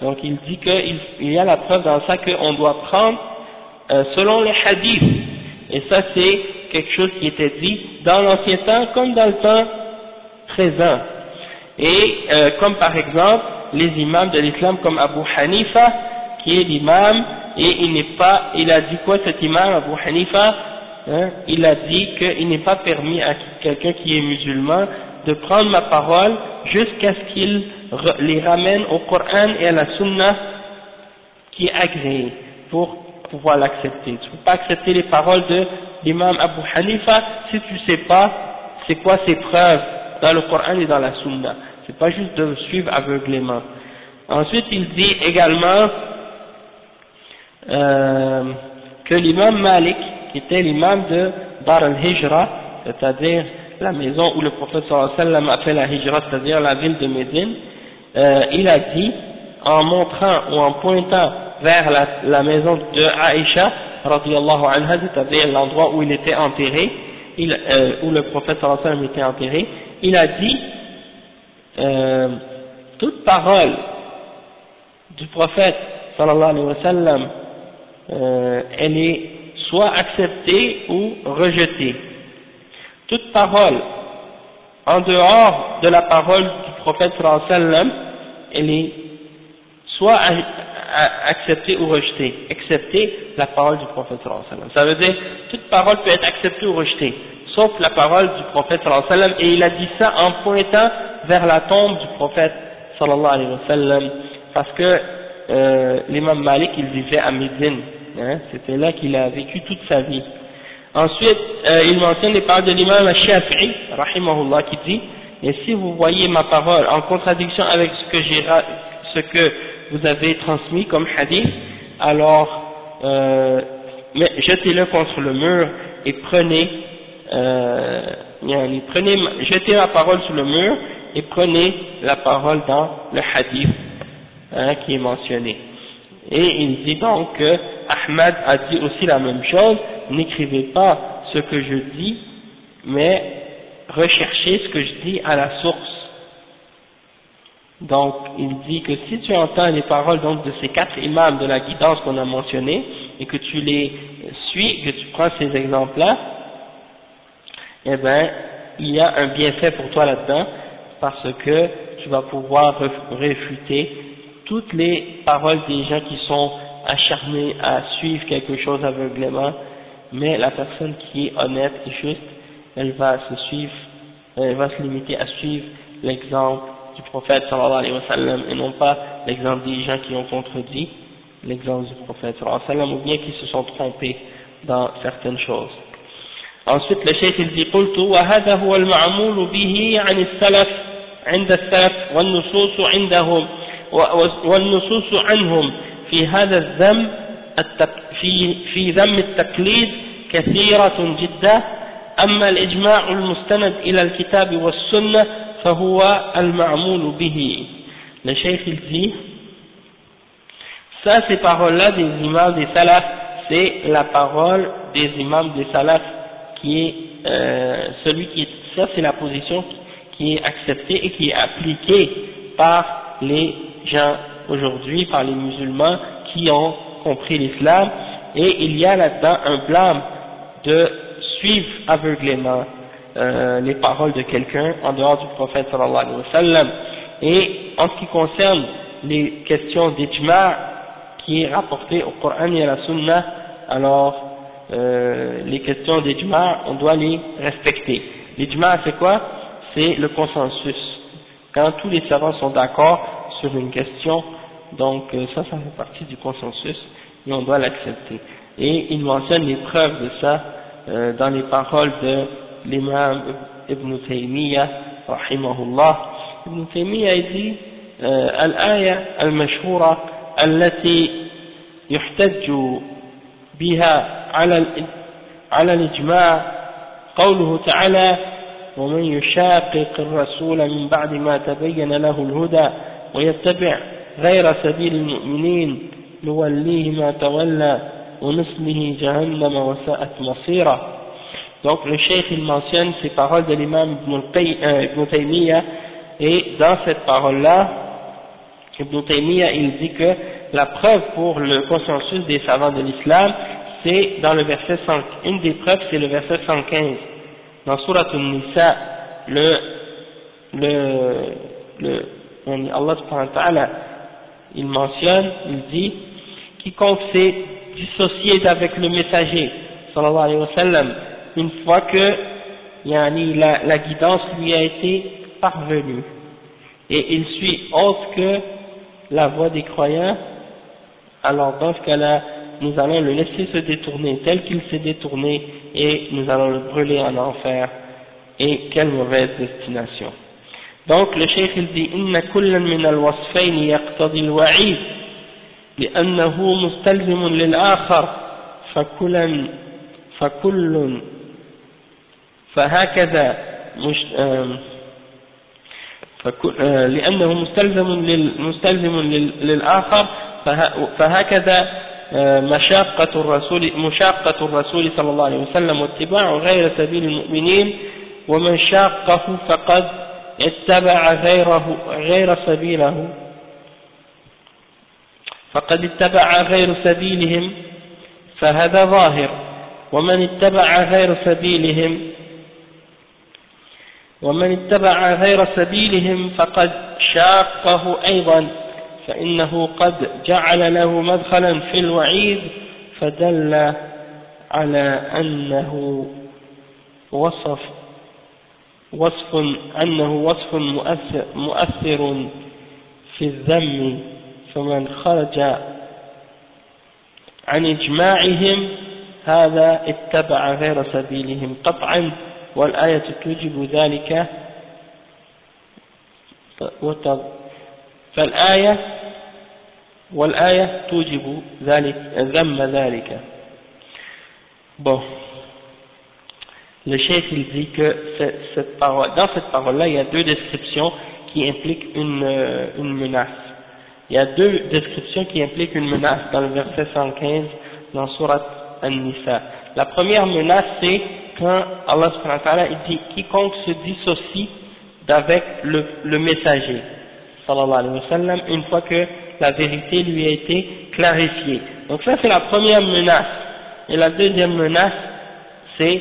Donc il dit qu'il y a la preuve dans ça qu'on doit prendre euh, selon les hadiths. Et ça c'est quelque chose qui était dit dans l'ancien temps comme dans le temps présent. Et euh, comme par exemple les imams de l'islam comme Abu Hanifa qui est l'imam et il n'est pas, il a dit quoi cet imam Abu Hanifa? Hein, il a dit qu'il n'est pas permis à quelqu'un qui est musulman de prendre ma parole jusqu'à ce qu'il les ramène au Coran et à la Sunna qui est agréé pour pouvoir l'accepter. Tu ne peux pas accepter les paroles de l'imam Abu Hanifa si tu ne sais pas c'est quoi ses preuves dans le Coran et dans la Sunna. C'est pas juste de suivre aveuglément. Ensuite, il dit également euh, que l'imam Malik, qui était l'imam de Dar al-Hijra, c'est-à-dire la maison où le prophète sallam a fait la Hijra, c'est-à-dire la ville de Médine, euh, il a dit, en montrant ou en pointant vers la, maison de Aïcha, c'est-à-dire l'endroit où il était enterré, euh, où le prophète sallam était enterré, il a dit, euh, toute parole du prophète sallallahu alayhi wa sallam, euh, elle est soit acceptée ou rejetée. Toute parole en dehors de la parole du prophète sallallahu alayhi wa sallam, elle est soit acceptée ou rejetée, excepté la parole du prophète. Ça veut dire, toute parole peut être acceptée ou rejetée, sauf la parole du prophète et il a dit ça en pointant vers la tombe du prophète parce que euh, l'imam Malik, il vivait à Médine, hein, c'était là qu'il a vécu toute sa vie. Ensuite, euh, il mentionne les paroles de l'imam Shafi'i, rahimahullah, qui dit, et si vous voyez ma parole en contradiction avec ce que j'ai, ce que vous avez transmis comme hadith, alors euh, jetez-le contre le mur et prenez, euh, prenez, jetez la parole sur le mur et prenez la parole dans le hadith hein, qui est mentionné. Et il dit donc que Ahmad a dit aussi la même chose, n'écrivez pas ce que je dis, mais recherchez ce que je dis à la source. Donc, il dit que si tu entends les paroles donc, de ces quatre imams de la guidance qu'on a mentionné, et que tu les suis, que tu prends ces exemples-là, eh bien, il y a un bienfait pour toi là-dedans, parce que tu vas pouvoir réfuter toutes les paroles des gens qui sont acharnés à suivre quelque chose aveuglément, mais la personne qui est honnête et juste, elle va se suivre, elle va se limiter à suivre l'exemple du prophète sallallahu alayhi wa sallam et non pas l'exemple des gens qui ont contredit l'exemple du prophète sallallahu alayhi wa sallam ou bien qui se sont trompés dans certaines choses. Ensuite, le cheikh il dit قلت وهذا هو المعمول به عن السلف عند السلف والنصوص عندهم والنصوص عنهم في هذا الذم في في ذم التقليد كثيرة جدا أما الإجماع المستند إلى الكتاب والسنة فهو المعمول به le cheikh il dit ça ces paroles là des imams des salafs c'est la parole des imams des salafs qui est euh, celui qui est, ça c'est la position qui est acceptée et qui est appliquée par les gens aujourd'hui, par les musulmans qui ont compris l'islam, et il y a là-dedans un blâme de suivre aveuglément euh, les paroles de quelqu'un en dehors du prophète sallallahu alayhi wa sallam. Et en ce qui concerne les questions d'ijma' qui est rapporté au Coran et à la Sunna, alors euh, les questions d'ijma' on doit les respecter. L'ijma' c'est quoi? C'est le consensus. Quand tous les savants sont d'accord sur une question, donc euh, ça, ça fait partie du consensus et on doit l'accepter. Et il mentionne les preuves de ça dans les paroles de l'imam Ibn Taymiyyah, rahimahullah. Ibn Taymiyyah dit الآية المشهورة التي يحتج بها على على الإجماع قوله تعالى ومن يشاقق الرسول من بعد ما تبين له الهدى ويتبع غير سبيل المؤمنين نوليه ما تولى ونصله جهنم وساءت مصيرا donc le cheikh il mentionne ces paroles de l'imam Ibn, euh, Taymiyyah et dans cette parole là Ibn Taymiyyah il dit que la preuve pour le consensus des savants de l'islam c'est dans le verset 5 une des preuves c'est le verset 115 dans Surat An-Nisa le, le, le Allah subhanahu wa ta'ala, il mentionne, il dit, quiconque s'est dissocié avec le messager sallallahu alayhi wa sallam, une fois que yani, la, la guidance lui a été parvenue, et il suit autre que la voie des croyants, alors dans ce cas-là, nous allons le laisser se détourner tel qu'il s'est détourné et nous allons le brûler en enfer. Et quelle mauvaise destination. Donc le cheikh il dit إن كلا من الوصفين يقتضي الوعيد لأنه مستلزم للآخر فكلا فكل فهكذا مش لأنه مستلزم مستلزم للآخر فهكذا مشاقة الرسول مشاقة الرسول صلى الله عليه وسلم واتباع غير سبيل المؤمنين ومن شاقه فقد اتبع غيره غير سبيله. فقد اتبع غير سبيلهم فهذا ظاهر. ومن اتبع غير سبيلهم ومن اتبع غير سبيلهم فقد شاقه أيضا فإنه قد جعل له مدخلا في الوعيد فدل على أنه وصف وصف أنه وصف مؤثر, في الذم فمن خرج عن إجماعهم هذا اتبع غير سبيلهم. قطعا والآية توجب ذلك فالآية والآية توجب ذلك ذم ذلك bon le chef il dit que cette parole, dans cette parole-là, il y a deux descriptions qui impliquent une, euh, une menace. Il y a deux descriptions qui impliquent une menace dans le verset 115 dans Surat An-Nisa. La première menace, c'est quand Allah dit quiconque se dissocie d'avec le, messager, sallallahu alayhi une fois que la vérité lui a été clarifiée. Donc ça c'est la première menace. Et la deuxième menace, c'est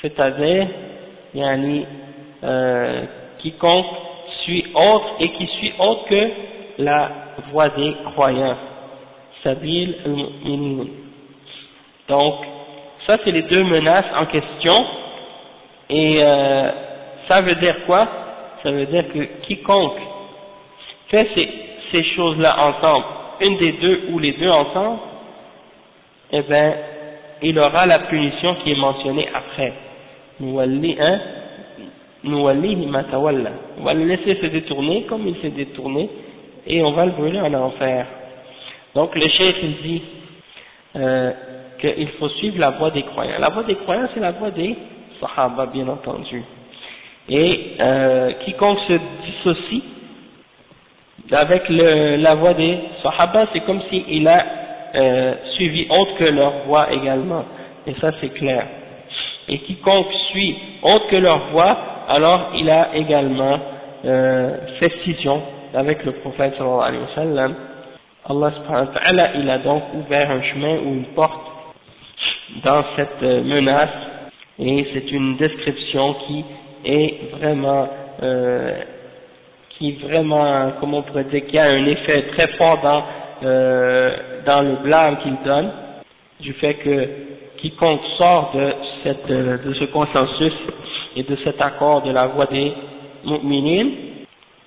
c'est-à-dire euh, quiconque suit autre et qui suit autre que la voie des croyants sabil al-mu'minin donc ça c'est les deux menaces en question et euh, ça veut dire quoi? Ça veut dire que quiconque fait ces, ces choses là ensemble une des deux ou les deux ensemble eh bien, il aura la punition qui est mentionnée après. Nous On va le laisser se détourner comme il s'est détourné et on va le brûler en enfer. Donc le chef il dit euh, qu'il faut suivre la voie des croyants. La voie des croyants c'est la voie des sahaba bien entendu. Et euh, quiconque se dissocie avec la voie des sahaba c'est comme s'il a euh, suivi autre que leur voix également. Et ça c'est clair. Et quiconque suit autre que leur voix, alors il a également euh, fait scission avec le prophète sallallahu alayhi wa sallam. Allah subhanahu wa ta'ala, il a donc ouvert un chemin ou une porte dans cette euh, menace. Et c'est une description qui est vraiment euh, qui vraiment, comment on pourrait dire, qui a un effet très fort dans euh, dans le blâme qu'il donne, du fait que quiconque sort de, cette, euh, de ce consensus et de cet accord de la voix des mu'minin,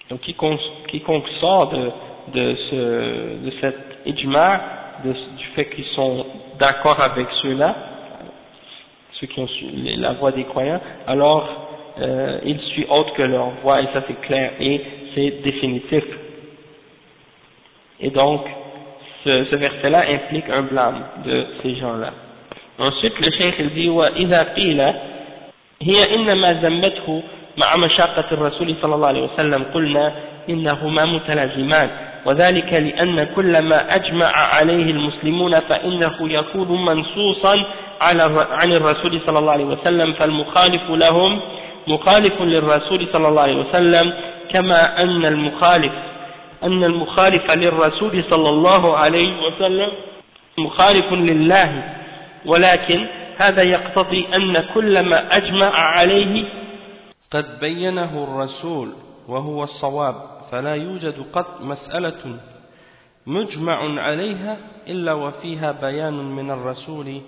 donc quiconque, sort de, de, ce, de cet ijma, de, fait qu'ils sont d'accord avec ceux-là, ceux qui ont la voix des croyants, alors euh, il suit autre que leur voix, et ça c'est clair, et c'est définitif. Et donc, ce, ce verset-là implique un blâme de ces gens-là. Ensuite, le cheikh il dit وإذا قيل هي إنما ذمته مع مشاقة الرسول صلى الله عليه وسلم قلنا إنهما متلازمان وذلك لأن كل ما أجمع عليه المسلمون فإنه يكون منصوصا على عن الرسول صلى الله عليه وسلم فالمخالف لهم مخالف للرسول صلى الله عليه وسلم كما أن المخالف أن المخالف للرسول صلى الله عليه وسلم مخالف لله. ولكن هذا يقتضي أن كل ما أجمع عليه قد بينه الرسول وهو الصواب. فلا يوجد قط مسألة مجمع عليها إلا وفيها بيان من الرسول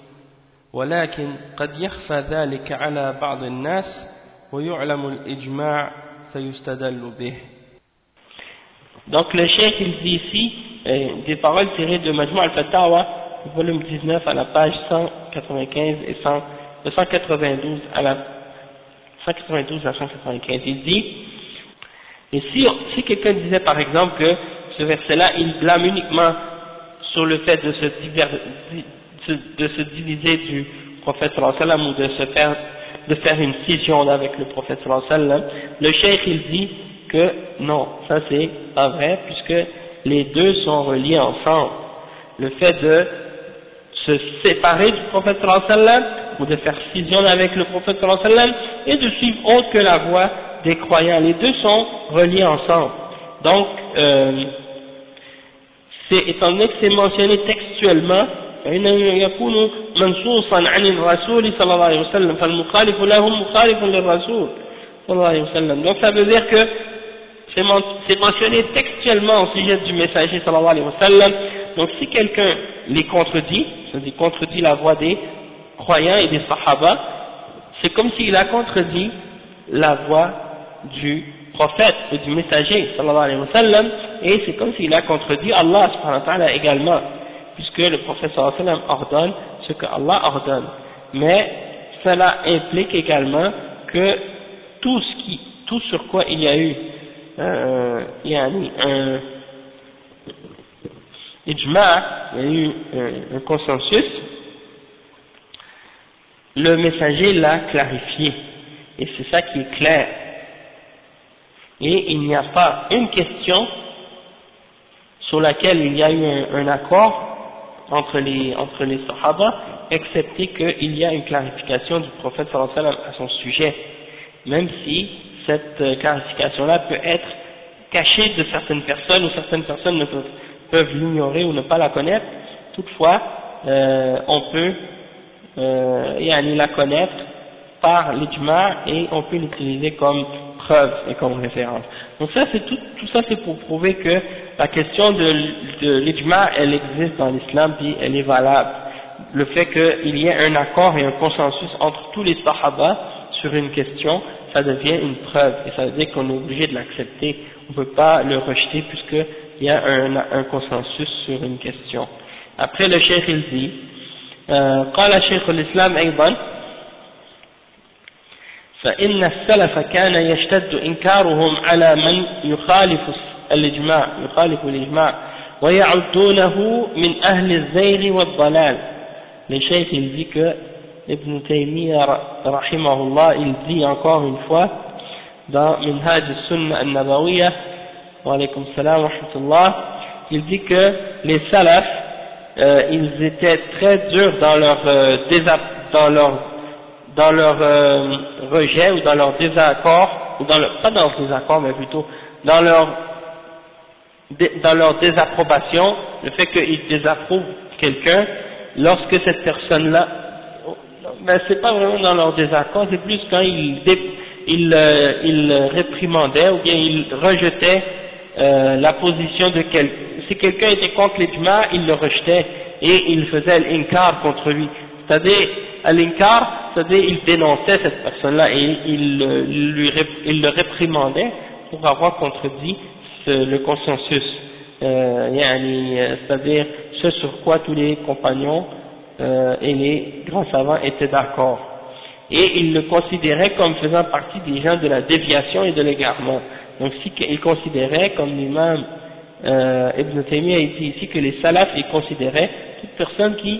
ولكن قد يخفى ذلك على بعض الناس ويعلم الإجماع فيستدل به Donc le cheikh il dit ici euh, des paroles tirées de Majmou al-Fatawa, volume 19 à la page 195 et 100, 192 à la 192 à 195. Il dit et si, si quelqu'un disait par exemple que ce verset-là, il blâme uniquement sur le fait de se, de se diviser du prophète sallam ou de se faire, de faire une scission avec le prophète sallam, le cheikh il dit que non, ça c'est pas vrai puisque les deux sont reliés ensemble. Le fait de se séparer du prophète sallam ou de faire scission avec le prophète sallam et de suivre autre que la voie des croyants, les deux sont reliés ensemble. Donc, euh, c'est étant donné que c'est mentionné textuellement يكون منصوصا عن الرسول صلى الله عليه وسلم فالمخالف له مخالف للرسول صلى الله عليه وسلم donc ça veut dire que c'est mentionné textuellement au sujet du messager sallallahu alayhi wa sallam donc si quelqu'un les contredit c'est-à-dire contredit la voix des croyants et des sahaba c'est comme s'il a contredit la voix du prophète et du messager sallallahu alayhi wa sallam et c'est comme s'il a contredit Allah subhanahu wa ta'ala également puisque le prophète sallallahu alayhi wa sallam ordonne ce que Allah ordonne. Mais cela implique également que tout ce qui tout sur quoi il y a eu euh, il y a un ijma, il y a eu un, un consensus le messager l'a clarifié. Et c'est ça qui est clair et il n'y a pas une question sur laquelle il y a eu un, accord entre les, entre les Sahaba, excepté qu'il y a une clarification du prophète sallallahu alayhi à son sujet, même si cette euh, clarification-là peut être cachée de certaines personnes ou certaines personnes ne peuvent, l'ignorer ou ne pas la connaître, toutefois euh, on peut euh, la connaître par l'ijma et on peut l'utiliser comme preuve et comme référence. Donc ça, c'est tout, tout ça, c'est pour prouver que la question de, de l'ijma, elle existe dans l'islam, puis elle est valable. Le fait qu'il y ait un accord et un consensus entre tous les sahaba sur une question, ça devient une preuve, et ça veut dire qu'on est obligé de l'accepter, on ne peut pas le rejeter puisqu'il y a un, un, consensus sur une question. Après le cheikh il dit, euh, قال شيخ الإسلام أيضا فإن السلف كان يشتد إنكارهم على من يخالف الإجماع يخالف الإجماع ويعدونه من أهل الزيغ والضلال. لشيخ الزكاء ابن تيمية رحمه الله الزي encore une fois dans منهاج السنة النبوية وعليكم السلام ورحمة الله il dit que les salafs euh, ils étaient très durs dans leur euh, dans leur dans leur euh, rejet ou dans leur désaccord, ou dans le, pas dans leur désaccord, mais plutôt dans leur, dans leur désapprobation, le fait qu'ils désapprouvent quelqu'un, lorsque cette personne-là, mais c'est pas vraiment dans leur désaccord, c'est plus quand ils, ils, euh, ils réprimandaient ou bien ils rejetaient euh, la position de quelqu'un. Si quelqu'un était contre l'ijma, ils le rejetaient et ils faisaient l'incar contre lui. C'est-à-dire, Al-Inkar, c'est-à-dire il dénonçait cette personne-là et il, le réprimandait pour avoir contredit le consensus, euh, euh, c'est-à-dire ce sur quoi tous les compagnons euh, et les grands savants étaient d'accord. Et il le considérait comme faisant partie des gens de la déviation et de l'égarement. Donc il considérait, comme l'imam euh, Ibn Taymiyyah dit ici, que les salafs, ils considéraient toute personne qui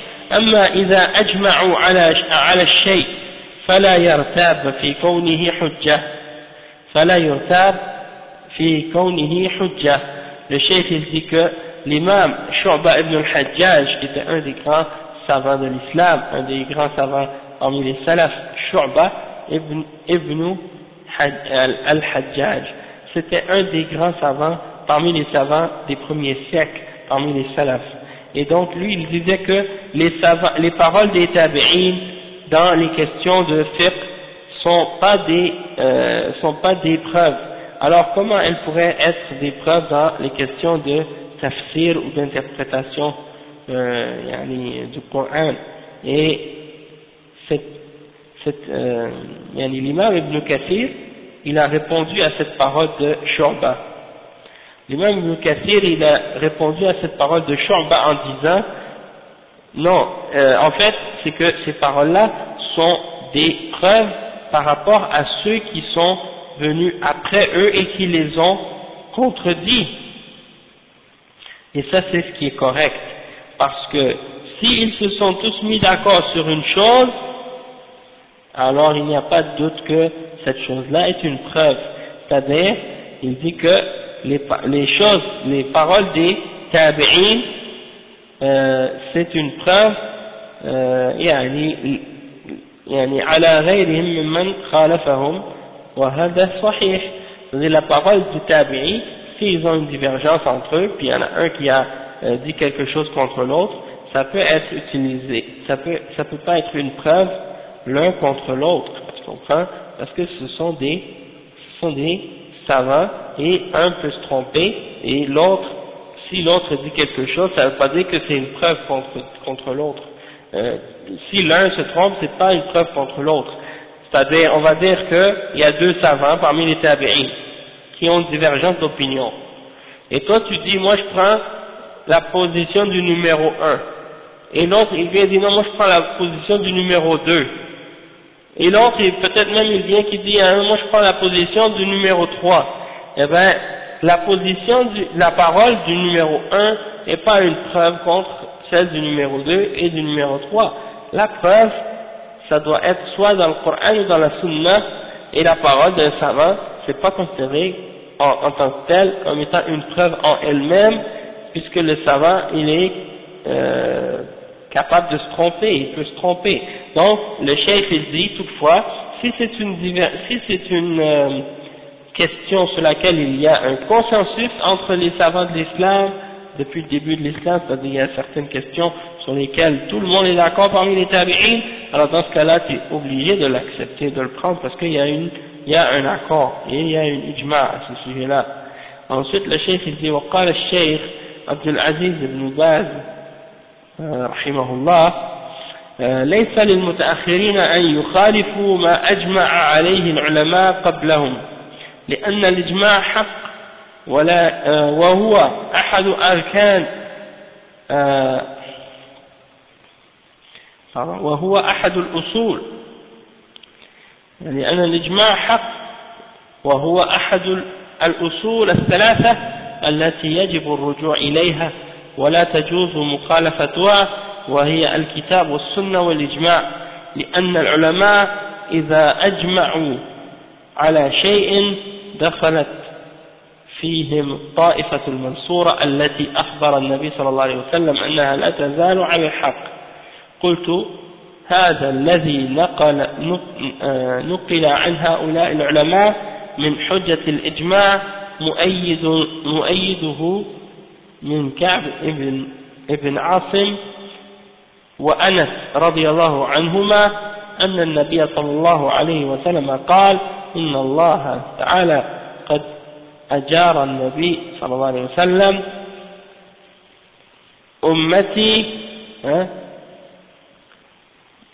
أما إذا أجمعوا على على الشيء فلا يرتاب في كونه حجة فلا يرتاب في كونه حجة le cheikh il dit que l'imam Shu'ba ibn al-Hajjaj, qui était un des grands savants de l'islam, un des grands savants parmi les salafs, Shu'ba ibn, ibn al-Hajjaj, c'était un des grands savants parmi les savants des premiers siècles, parmi les salafs. Et donc lui, il disait que les, paroles des tabi'in dans les questions de fiqh sont pas des euh, sont pas des preuves. Alors comment elles pourraient être des preuves dans les questions de tafsir ou d'interprétation euh, du Coran? Et cette, cette euh, l'imam Ibn Kathir, il a répondu à cette parole de Shurba. L'imam Ibn Kathir, il a répondu à cette parole de Shurba en disant non, euh, en fait, c'est que ces paroles-là sont des preuves par rapport à ceux qui sont venus après eux et qui les ont contredits. Et ça, c'est ce qui est correct. Parce que s'ils se sont tous mis d'accord sur une chose, alors il n'y a pas de doute que cette chose-là est une preuve. C'est-à-dire, il dit que les, les choses, les paroles des tabi'in, euh, c'est une preuve, euh, يعني على غيرهم ممن خالفهم وهذا صحيح c'est la parole du tabi'i s'ils ont une divergence entre eux puis il y en a un qui a euh, dit quelque chose contre l'autre ça peut être utilisé ça peut ça peut pas être une preuve l'un contre l'autre tu comprends parce que ce sont des ce sont des et un peut se tromper et l'autre si l'autre dit quelque chose ça veut pas dire que c'est une preuve contre contre l'autre euh, si l'un se trompe, c'est pas une preuve contre l'autre. C'est-à-dire, on va dire qu'il y a deux savants parmi les tabi'in qui ont une divergence d'opinion. Et toi, tu dis, moi je prends la position du numéro 1. Et l'autre, il vient dire, non, moi je prends la position du numéro 2. Et l'autre, peut-être même il vient qui dit, hein, moi je prends la position du numéro 3. Eh bien, la position, du, la parole du numéro 1 n'est pas une preuve contre celle du numéro 2 et du numéro 3. La preuve, ça doit être soit dans le Coran ou dans la Sunna, et la parole d'un savant, c'est pas considéré en, tant que tel comme étant une preuve en elle-même, puisque le savant, il est euh, capable de se tromper, il peut se tromper. Donc, le cheikh, il dit toutefois, si c'est une, si c'est une euh, question sur laquelle il y a un consensus entre les savants de l'islam, depuis le début de l'islam, c'est-à-dire il y a certaines questions sur lesquelles tout le monde est d'accord parmi les tabi'in, alors dans ce cas-là, tu es obligé de l'accepter, de le prendre, parce qu'il y a une, il y a un accord, et il y a une ijma à ce sujet-là. Ensuite, le cheikh, il dit, وقال الشيخ عبد العزيز بن باز رحمه الله ليس للمتأخرين أن يخالفوا ما أجمع عليه العلماء قبلهم لأن الإجماع حق ولا وهو أحد أركان وهو أحد الأصول. يعني أن الإجماع حق وهو أحد الأصول الثلاثة التي يجب الرجوع إليها ولا تجوز مخالفتها وهي الكتاب والسنة والإجماع لأن العلماء إذا أجمعوا على شيء دخلت فيهم الطائفة المنصورة التي أخبر النبي صلى الله عليه وسلم أنها لا تزال على الحق. قلت هذا الذي نقل, نقل عن هؤلاء العلماء من حجة الإجماع مؤيد مؤيده من كعب ابن, ابن عاصم وأنس رضي الله عنهما أن النبي صلى الله عليه وسلم قال إن الله تعالى قد أجار النبي صلى الله عليه وسلم أمتي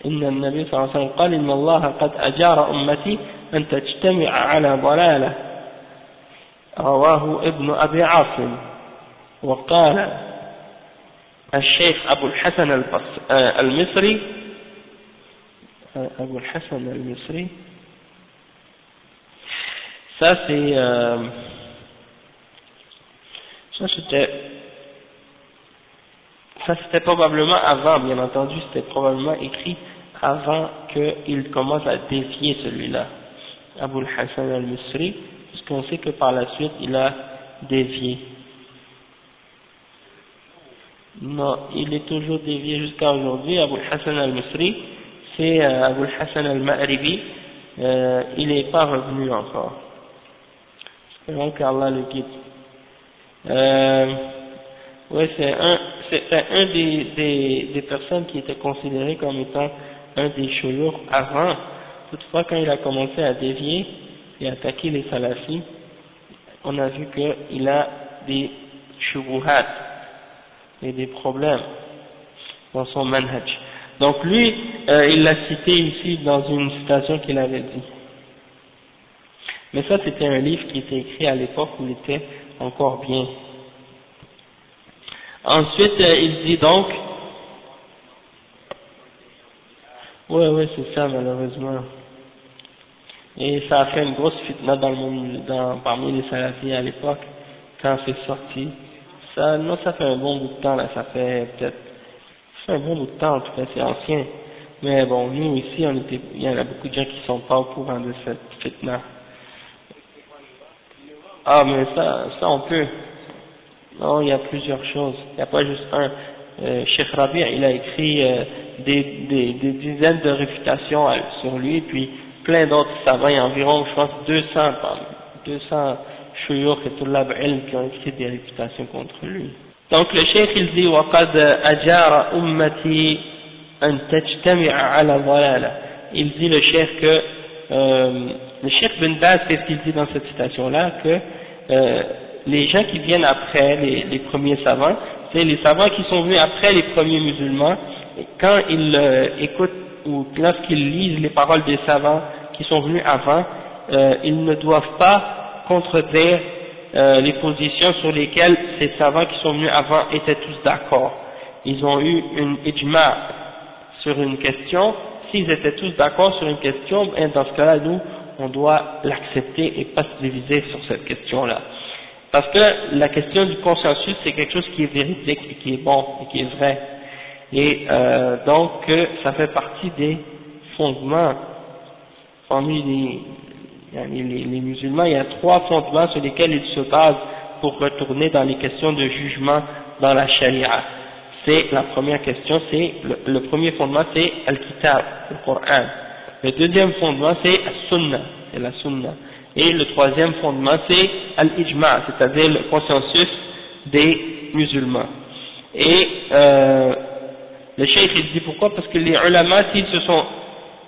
إن النبي صلى الله عليه وسلم قال إن الله قد أجار أمتي أن تجتمع على ضلالة. رواه ابن أبي عاصم. وقال الشيخ أبو الحسن المصري أبو الحسن المصري ça c'est euh, ça c'était ça c'était probablement avant, bien entendu, c'était probablement écrit avant qu'il commence à défier celui-là, Abu Hassan al-Misri, puisqu'on sait que par la suite il a dévié. Non, il est toujours dévié jusqu'à aujourd'hui. Abu Hassan al-Misri, c'est euh, Abu Hassan al-Ma'ribi, euh, il n'est pas revenu encore. Espérons qu'Allah le guide. Euh, oui, c'est un, c'est un des, des, des, personnes qui était considéré comme étant un des chouyours avant. Toutefois, quand il a commencé à dévier et attaquer les salafis, on a vu qu'il a des shubuhat et des problèmes dans son manhaj. Donc lui, euh, il l'a cité ici dans une citation qu'il avait dit. Mais ça, c'était un livre qui était écrit à l'époque où il était encore bien. Ensuite, euh, il dit donc, ouais, ouais, c'est ça, malheureusement. Et ça a fait une grosse fitna dans le monde, dans, parmi les salafis à l'époque, quand c'est sorti. Ça, non, ça fait un bon bout de temps, là, ça fait peut-être, ça fait un bon bout de temps, en tout cas, c'est ancien. Mais bon, nous, ici, on était, il y en a beaucoup de gens qui sont pas au courant de cette fitna. Ah, mais ça, ça on peut. Non, il y a plusieurs choses. Il n'y a pas juste un. Euh, Cheikh Rabi, il a écrit euh, des, des, dizaines de réfutations sur lui, puis plein d'autres savants, il y a environ, je pense, 200, 200 shuyukh et tullab ilm qui ont écrit des réputations contre lui. Donc le Cheikh, il dit, وَقَدْ أَجَارَ أُمَّتِي أَن تَجْتَمِعَ عَلَى ضَلَالَ Il dit le Cheikh que, euh, le Cheikh Ben Baz, qu'est-ce qu'il dit dans cette citation-là, que euh, les gens qui viennent après les, les premiers savants, c'est les savants qui sont venus après les premiers musulmans, quand ils euh, écoutent ou lorsqu'ils lisent les paroles des savants qui sont venus avant, euh, ils ne doivent pas contredire euh, les positions sur lesquelles ces savants qui sont venus avant étaient tous d'accord. Ils ont eu une ijma sur une question, s'ils étaient tous d'accord sur une question, ben dans ce cas-là, nous, on doit l'accepter et pas se diviser sur cette question-là. Parce que la question du consensus, c'est quelque chose qui est véridique et qui est bon et qui est vrai. Et euh, donc, ça fait partie des fondements parmi les, les, les, musulmans. Il y a trois fondements sur lesquels ils se basent pour retourner dans les questions de jugement dans la charia. C'est la première question, c'est le, le, premier fondement, c'est al-kitab, le Coran. Le deuxième fondement, c'est al-sunnah, c'est la sunnah. Et le troisième fondement, c'est al-ijma, c'est-à-dire le consensus des musulmans. Et euh, le cheikh il dit pourquoi? Parce que les ulama, s'ils se sont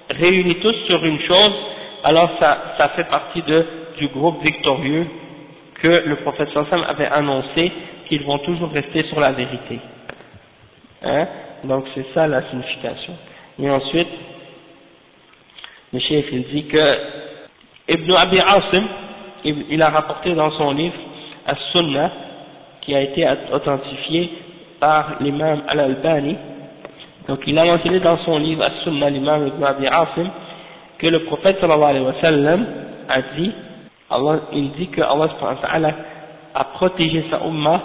réunis tous sur une chose, alors ça, ça fait partie de, du groupe victorieux que le prophète sallam avait annoncé qu'ils vont toujours rester sur la vérité. Hein? Donc c'est ça la signification. Et ensuite, le cheikh il dit que Ibn Abi Asim, il a rapporté dans son livre As-Sunnah, qui a été authentifié par l'imam Al-Albani, donc il a mentionné dans son livre As-Sunnah, l'imam Ibn Abi Asim, que le prophète sallallahu alayhi wa sallam a dit, Allah, il dit que Allah a protégé sa umma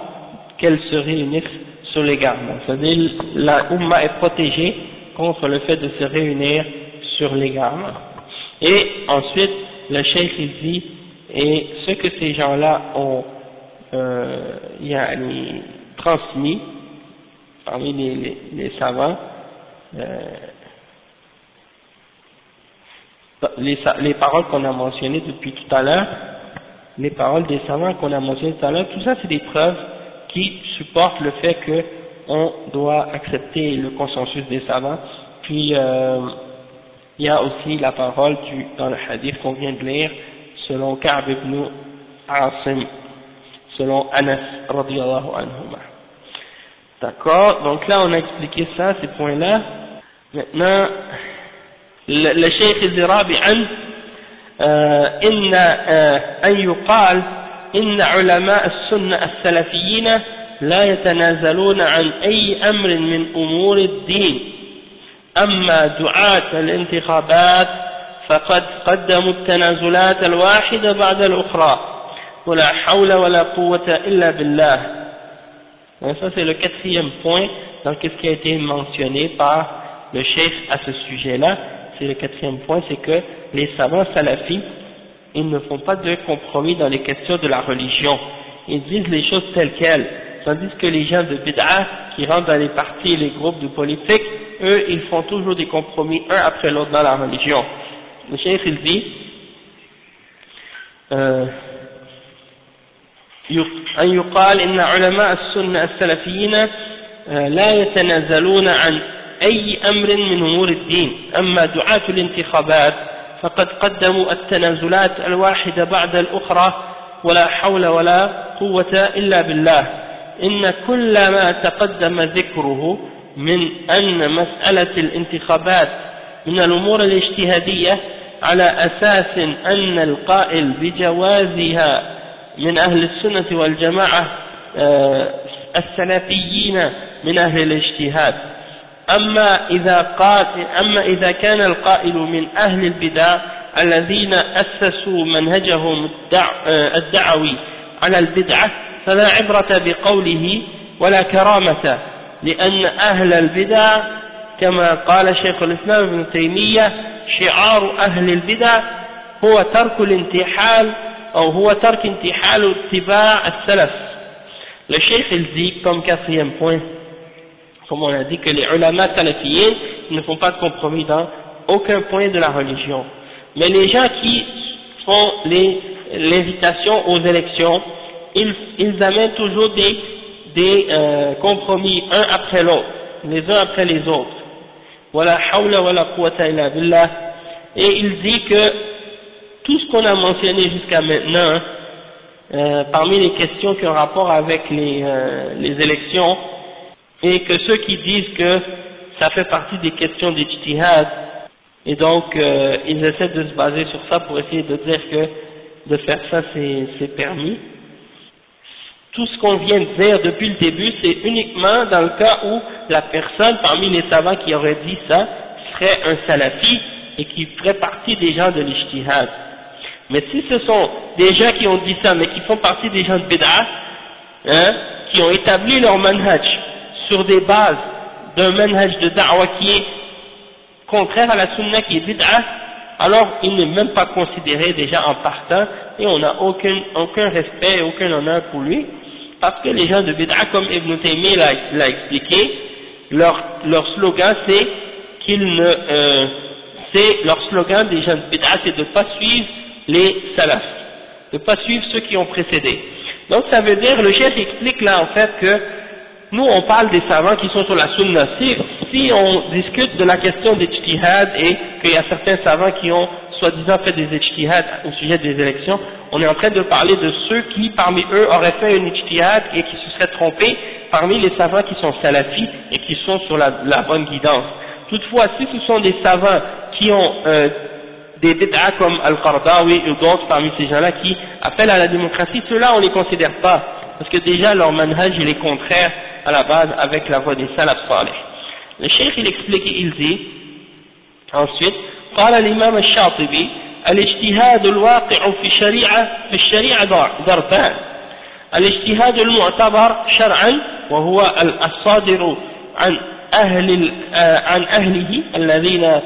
qu'elle se réunisse sur l'égarement. C'est-à-dire la umma est protégée contre le fait de se réunir sur l'égarement. Et ensuite, le cheikh il dit, et ce que ces gens-là ont euh, transmis parmi les, les, les savants, euh, les, les paroles qu'on a mentionnées depuis tout à l'heure, les paroles des savants qu'on a mentionnées tout à l'heure, tout ça c'est des preuves qui supportent le fait qu'on doit accepter le consensus des savants. Puis euh, il y a aussi la parole du, dans le hadith qu'on vient de lire, selon Ka'b ibn Asim, selon Anas radiallahu anhuma. D'accord? Donc là on a expliqué ça, ces points-là. Maintenant, le, le cheikh dit رابعا إن أن يقال إن علماء السنة السلفيين لا يتنازلون عن أي أمر من أمور الدين. أما دعاة الانتخابات فقد قدموا التنازلات الواحدة بعد الأخرى ولا حول ولا قوة إلا بالله. Ça c'est le quatrième point. Dans ce qui a été mentionné par c'est le quatrième point, c'est que les savants salafis, ils ne font pas de compromis dans les questions de la religion. Ils disent les choses telles quelles. tandis que les gens de bid'a qui rentrent dans les partis et les groupes de politique, eux, ils font toujours des compromis un après l'autre dans la religion. Le cheikh il dit, euh, أن يقال إن علماء السنة السلفيين لا يتنازلون عن أي أمر من أمور الدين. أما دعاة الانتخابات فقد قدموا التنازلات الواحدة بعد الأخرى ولا حول ولا قوة إلا بالله. إن كل ما تقدم ذكره من أن مسألة الانتخابات من الأمور الاجتهادية على أساس أن القائل بجوازها من أهل السنة والجماعة آه، السلفيين من أهل الاجتهاد. أما إذا, قال أما إذا كان القائل من أهل البدع الذين أسسوا منهجهم الدعوي على البدعة فلا عبرة بقوله ولا كرامة لأن أهل البدع كما قال شيخ الإسلام ابن تيمية شعار أهل البدع هو ترك الانتحال أو هو ترك انتحال اتباع السلف. Le cheikh il dit point, comme on a dit que les ulama salafiyin ne font pas de compromis dans aucun point de la religion. Mais les gens qui font l'invitation aux élections, ils, ils amènent toujours des, des euh, compromis un après l'autre, les uns après les autres. Voilà. Et il dit que tout ce qu'on a mentionné jusqu'à maintenant, euh, parmi les questions qui ont rapport avec les, euh, les élections, et que ceux qui disent que ça fait partie des questions d'ijtihad, et donc euh, ils essaient de se baser sur ça pour essayer de dire que de faire ça c'est permis. Tout ce qu'on vient de dire depuis le début, c'est uniquement dans le cas où la personne parmi les savants qui aurait dit ça serait un salafi et qui ferait partie des gens de l'ijtihad. Mais si ce sont des gens qui ont dit ça, mais qui font partie des gens de Bid'ah, hein, qui ont établi leur manhaj sur des bases d'un manhaj de da'wah qui est contraire à la sunna qui est bid'ah, alors il n'est même pas considéré déjà en partant et on n'a aucun, aucun respect aucun honneur pour lui, parce que les gens de bid'ah, comme Ibn Taymiyyah l'a expliqué, leur, leur slogan c'est qu'ils ne, euh, c'est leur slogan des gens de bid'ah, c'est de ne pas suivre les salafs, de ne pas suivre ceux qui ont précédé. Donc ça veut dire, le chef explique là en fait que nous on parle des savants qui sont sur la sunna. Si, si on discute de la question des ijtihad et qu'il y a certains savants qui ont soi-disant fait des ijtihad au sujet des élections, on est en train de parler de ceux qui parmi eux auraient fait une ijtihad et qui se seraient trompés parmi les savants qui sont salafis et qui sont sur la, bonne guidance. Toutefois, si ce sont des savants qui ont euh, des bid'ah comme Al-Qardawi ou d'autres parmi ces gens-là qui appellent à la démocratie, ceux-là on ne les considère pas, parce que déjà leur manhaj il est contraire à la base avec la voie des salaf salih. Le cheikh il explique, il dit, ensuite, قال الإمام الشاطبي الاجتهاد الواقع في الشريعة في الشريعة ضربان الاجتهاد المعتبر شرعا وهو الصادر عن أهل عن أهله الذين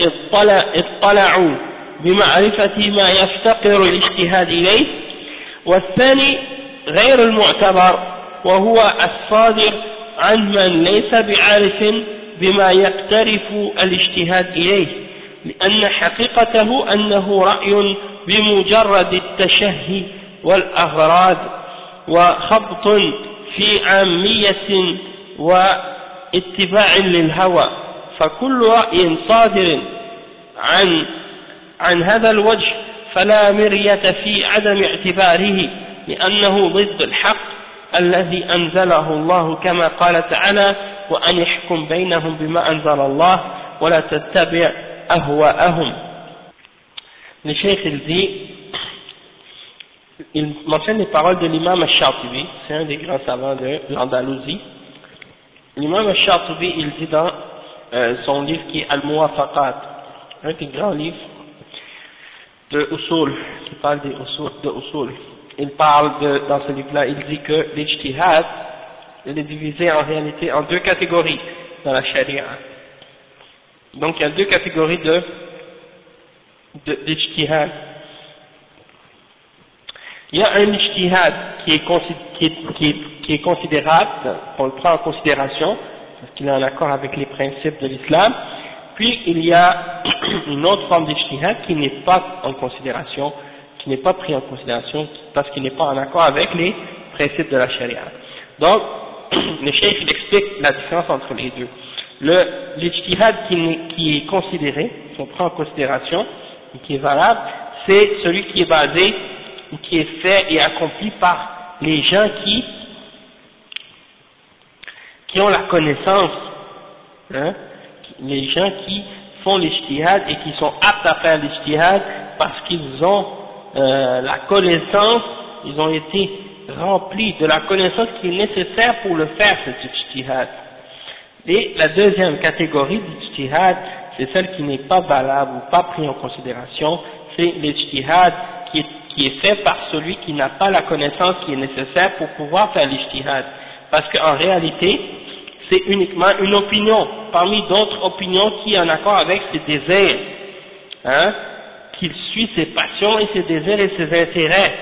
اطلع اطلعوا بمعرفة ما يفتقر الاجتهاد إليه والثاني غير المعتبر وهو الصادر عن من ليس بعارف بما يقترف الاجتهاد إليه لأن حقيقته أنه رأي بمجرد التشهي والأغراض وخبط في عامية واتباع للهوى. فكل رأي صادر عن عن هذا الوجه فلا مرية في عدم اعتباره لأنه ضد الحق الذي أنزله الله كما قال تعالى وأن يحكم بينهم بما أنزل الله ولا تتبع أهواءهم il dit, il mentionne les paroles de l'imam al-Shatibi, c'est un des grands savants de l'Andalousie. L'imam al-Shatibi, il dit dans Euh, son livre qui est Al-Muwafaqat, un des grands livres de Usul, qui parle des usul, de Usul. Il parle de, dans ce livre-là, il dit que l'ijtihad, il est divisé en réalité en deux catégories dans la charia. Donc il y a deux catégories de d'ijtihad. Il y a un ijtihad qui est, qui est, qui est, considérable, qu'on le prend en considération, parce qu'il est en accord avec les principes de l'islam, puis il y a une autre forme d'ijtihad qui n'est pas en considération, qui n'est pas pris en considération parce qu'il n'est pas en accord avec les principes de la charia. Donc, le cheikh explique la différence entre les deux. Le l'ijtihad qui, qui est considéré, qu'on prend en considération, et qui est valable, c'est celui qui est basé ou qui est fait et accompli par les gens qui qui ont la connaissance, hein, les gens qui font l'ijtihad et qui sont aptes à faire l'ijtihad parce qu'ils ont euh, la connaissance, ils ont été remplis de la connaissance qui est nécessaire pour le faire, cet ijtihad. Et la deuxième catégorie d'ijtihad, c'est celle qui n'est pas valable ou pas prise en considération, c'est l'ijtihad qui est, qui est fait par celui qui n'a pas la connaissance qui est nécessaire pour pouvoir faire l'ijtihad. Parce qu'en réalité, c'est uniquement une opinion, parmi d'autres opinions qui est en accord avec ses désirs, hein, qu'il suit ses passions et ses désirs et ses intérêts,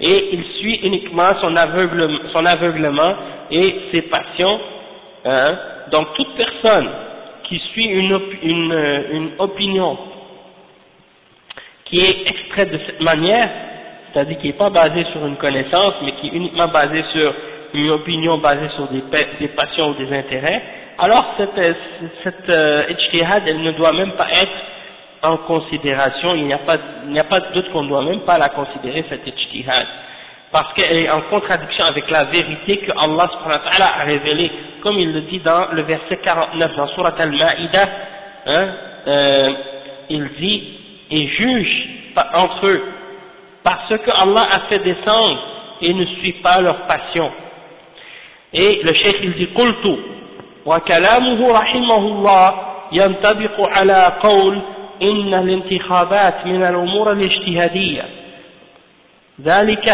et il suit uniquement son aveuglement, son aveuglement et ses passions, hein, donc toute personne qui suit une, une, une opinion qui est extraite de cette manière, c'est-à-dire qui n'est pas basée sur une connaissance, mais qui est uniquement basée sur une opinion basée sur des, des passions ou des intérêts, alors cette, euh, cette euh, elle ne doit même pas être en considération, il n'y a pas, il n'y pas de qu'on ne doit même pas la considérer, cette ijtihad, parce qu'elle est en contradiction avec la vérité que Allah a révélée, comme il le dit dans le verset 49 dans Surat Al-Ma'idah, hein, euh, il dit, et juge entre eux, parce que Allah a fait descendre et ne suit pas leur passion. Et le cheikh il dit قلت وكلامه رحمه الله ينطبق على قول إن الانتخابات من الأمور الاجتهادية. ذلك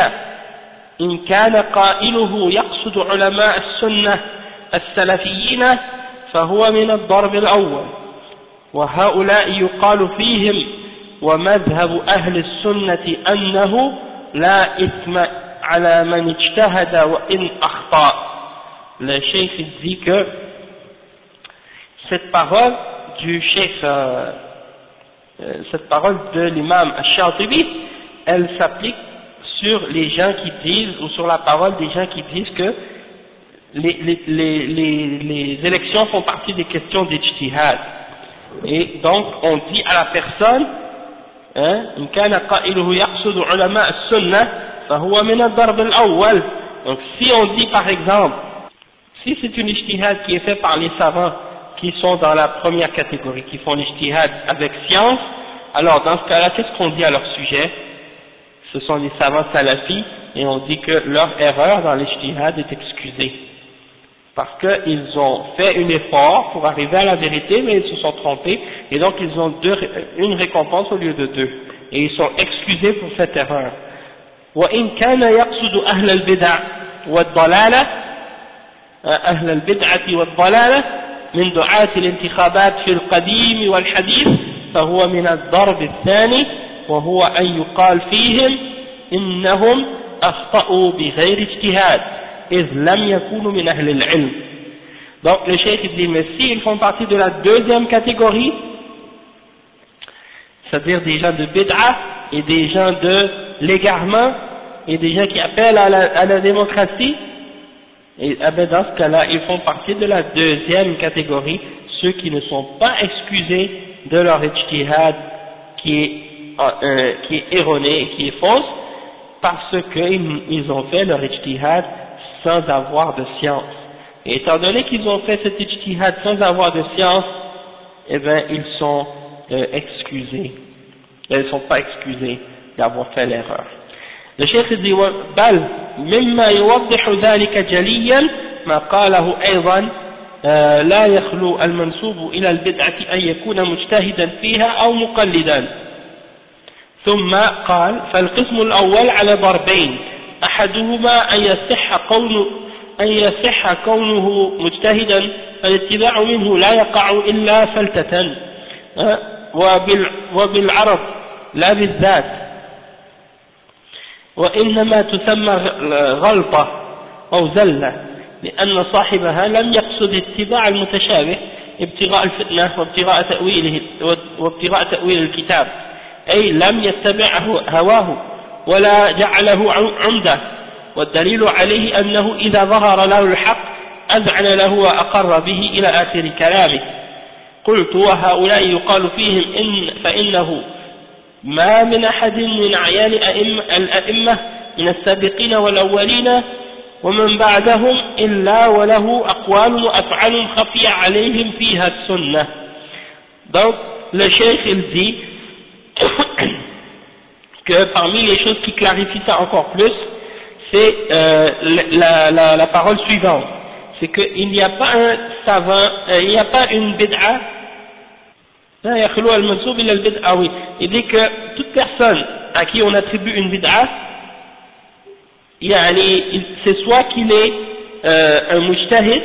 إن كان قائله يقصد علماء السنة السلفيين فهو من الضرب الأول. وهؤلاء يقال فيهم ومذهب أهل السنة أنه لا إثم على من اجتهد وإن أخطأ. Le cheikh dit que cette parole du cheikh, euh, euh, cette parole de l'imam Ash-Shatibi, elle s'applique sur les gens qui disent, ou sur la parole des gens qui disent que les élections font partie des questions d'ijtihad. Et donc, on dit à la personne, hein, donc si on dit par exemple si c'est une ijtihad qui est faite par les savants qui sont dans la première catégorie, qui font l'ijtihad avec science, alors dans ce cas-là, qu'est-ce qu'on dit à leur sujet Ce sont les savants salafis et on dit que leur erreur dans l'ijtihad est excusée. Parce qu'ils ont fait un effort pour arriver à la vérité, mais ils se sont trompés, et donc ils ont deux, une récompense au lieu de deux. Et ils sont excusés pour cette erreur. أهل البدعة والضلالة من دعاة الانتخابات في القديم والحديث فهو من الضرب الثاني وهو أن يقال فيهم إنهم أخطأوا بغير اجتهاد إذ لم يكونوا من أهل العلم Donc le cheikh dit, mais s'ils font partie de la deuxième catégorie, c'est-à-dire des gens de bid'a et des gens de l'égarement et des gens qui appellent à la, à la démocratie, Et eh ben, dans ce cas-là, ils font partie de la deuxième catégorie, ceux qui ne sont pas excusés de leur ijtihad qui est, euh, qui est erroné et qui est fausse, parce qu'ils ont fait leur ijtihad sans avoir de science. Et étant donné qu'ils ont fait cet ijtihad sans avoir de science, eh bien, ils sont euh, excusés. Ils ne sont pas excusés d'avoir fait l'erreur. الشيخ دي بل مما يوضح ذلك جليا ما قاله أيضا آه، لا يخلو المنسوب إلى البدعة أن يكون مجتهدا فيها أو مقلدا. ثم قال فالقسم الأول على ضربين أحدهما أن يصح كونه أن يصح كونه مجتهدا فالاتباع منه لا يقع إلا فلتة وبالعرض لا بالذات. وإنما تسمى غلطة أو زلة لأن صاحبها لم يقصد اتباع المتشابه ابتغاء الفتنة وابتغاء تأويله وابتغاء تأويل الكتاب أي لم يتبع هواه ولا جعله عمدة والدليل عليه أنه إذا ظهر له الحق أذعن له وأقر به إلى آخر كلامه. قلت وهؤلاء يقال فيهم إن فإنه ما من أحد من أعيان الأئمة من السابقين والأولين ومن بعدهم إلا وله أقوال وأفعال خفي عليهم فيها السنة donc le cheikh il dit que parmi les choses qui clarifient ça encore plus c'est euh, la, la, la parole suivante c'est qu'il n'y a pas un savant euh, il n'y a pas une bid'a il dit que toute personne à qui on attribue une bid'a c'est soit qu'il est euh, un mujtahid,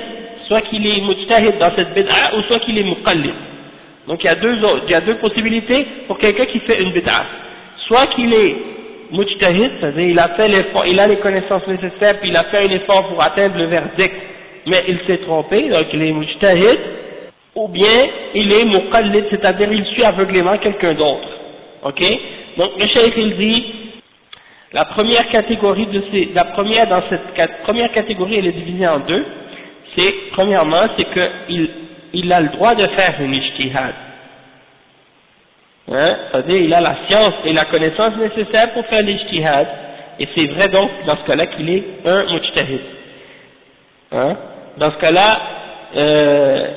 soit qu'il est mujtahid dans cette bid'a, ou soit qu'il est muqallid. Donc il y a deux, il y a deux possibilités pour quelqu'un qui fait une bid'a. Soit qu'il est mujtahid, c'est-à-dire il a fait l'effort, il a les connaissances nécessaires, puis il a fait un effort pour atteindre le verdict, mais il s'est trompé, donc il est mujtahid, ou bien il est muqallid, c'est-à-dire il suit aveuglément quelqu'un d'autre. Ok? Donc le cheikh il dit, la première catégorie de ces, la première dans cette première catégorie, elle est divisée en deux. C'est, premièrement, c'est qu'il il a le droit de faire une ijtihad. Hein, c'est-à-dire, il a la science et la connaissance nécessaires pour faire l'ijtihad. Et c'est vrai donc, dans ce cas-là, qu'il est un mujtahid. Hein, dans ce cas-là, euh,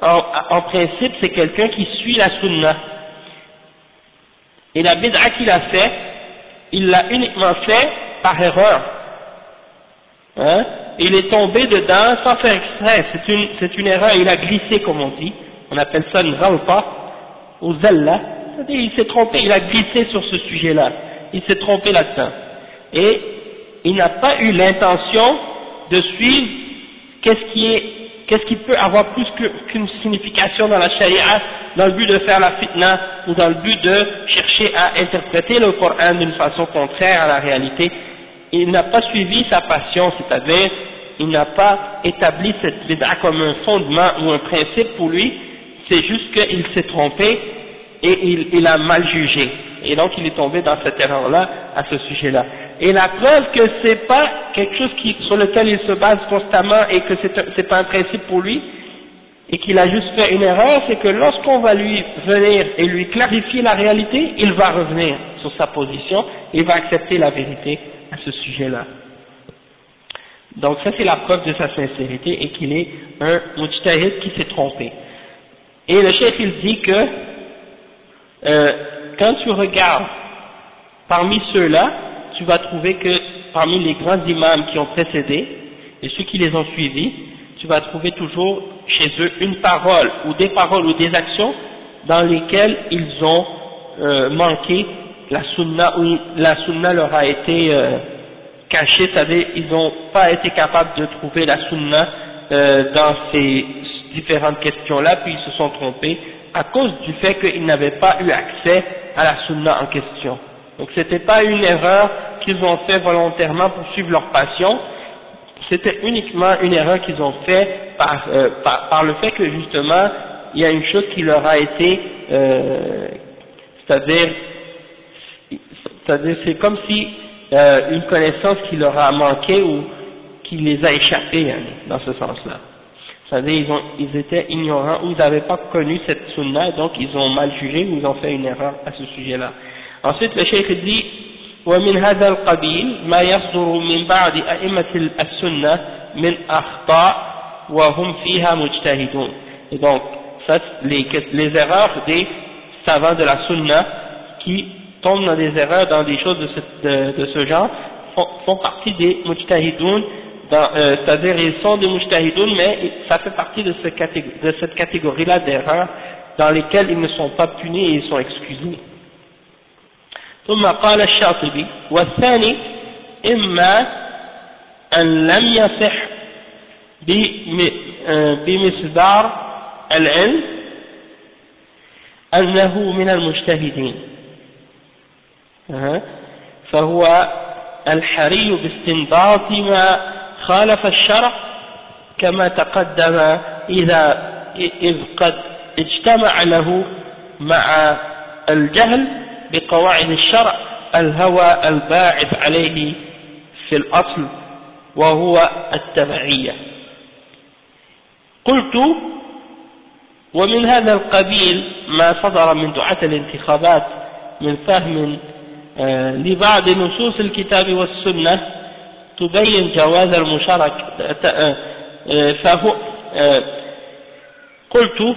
en, en, principe, c'est quelqu'un qui suit la sunna. Et la bid'a qu'il a fait, il l'a uniquement fait par erreur. Hein? Il est tombé dedans sans faire exprès, c'est une, c'est une erreur, il a glissé comme on dit, on appelle ça une ralpa, ou zalla, c'est-à-dire il s'est trompé, il a glissé sur ce sujet-là, il s'est trompé là-dedans. Et il n'a pas eu l'intention de suivre qu'est-ce qui est qu'est-ce qui peut avoir plus qu'une signification dans la charia dans le but de faire la fitna ou dans le but de chercher à interpréter le Coran d'une façon contraire à la réalité. Il n'a pas suivi sa passion c'est-à-dire il n'a pas établi cette bid'a comme un fondement ou un principe pour lui. C'est juste qu'il s'est trompé et il, il a mal jugé. Et donc il est tombé dans cette erreur-là à ce sujet-là et la preuve que c'est pas quelque chose qui, sur lequel il se base constamment et que c'est pas un principe pour lui, et qu'il a juste fait une erreur, c'est que lorsqu'on va lui venir et lui clarifier la réalité, il va revenir sur sa position, il va accepter la vérité à ce sujet-là. Donc ça c'est la preuve de sa sincérité et qu'il est un mujtahid qui s'est trompé. Et le chef il dit que euh, quand tu regardes parmi ceux-là, tu vas trouver que parmi les grands imams qui ont précédé et ceux qui les ont suivis, tu vas trouver toujours chez eux une parole ou des paroles ou des actions dans lesquelles ils ont euh, manqué la sunna ou la sunna leur a été euh, cachée, c'est-à-dire ils n'ont pas été capables de trouver la sunna euh, dans ces différentes questions-là, puis ils se sont trompés à cause du fait qu'ils n'avaient pas eu accès à la sunna en question. Donc c'était pas une erreur qu'ils ont fait volontairement pour suivre leur passion, c'était uniquement une erreur qu'ils ont fait par, euh, par, le fait que justement il y a une chose qui leur a été, euh, c'est-à-dire, c'est-à-dire c'est comme si euh, une connaissance qui leur a manqué ou qui les a échappés hein, dans ce sens-là. C'est-à-dire ils, ont, ils étaient ignorants ou ils n'avaient pas connu cette sunna, donc ils ont mal jugé ou ils ont fait une erreur à ce sujet-là. Ensuite, le cheikh dit ومن هذا القبيل ما يصدر من بعد أئمة السنة من أخطاء وهم فيها مجتهدون. Et donc, ça, les, les erreurs des savants de la sunna qui tombent dans des erreurs, dans des choses de ce, de, de ce genre, font, font, partie des mujtahidoun, euh, c'est-à-dire ils sont des mujtahidoun, mais ça fait partie de, ce de cette catégorie-là d'erreurs dans lesquelles ils ne sont pas punis et ils sont excusés. ثم قال الشاطبي والثاني إما أن لم يصح بمصدار العلم أنه من المجتهدين. فهو الحري باستنباط ما خالف الشرع كما تقدم إذا إذ قد اجتمع له مع الجهل بقواعد الشرع. الهوى الباعث عليه في الأصل وهو التبعية. قلت ومن هذا القبيل ما صدر من دعاة الانتخابات من فهم آه، لبعض نصوص الكتاب والسنة تبين جواز المشاركة آه، آه، فهو قلت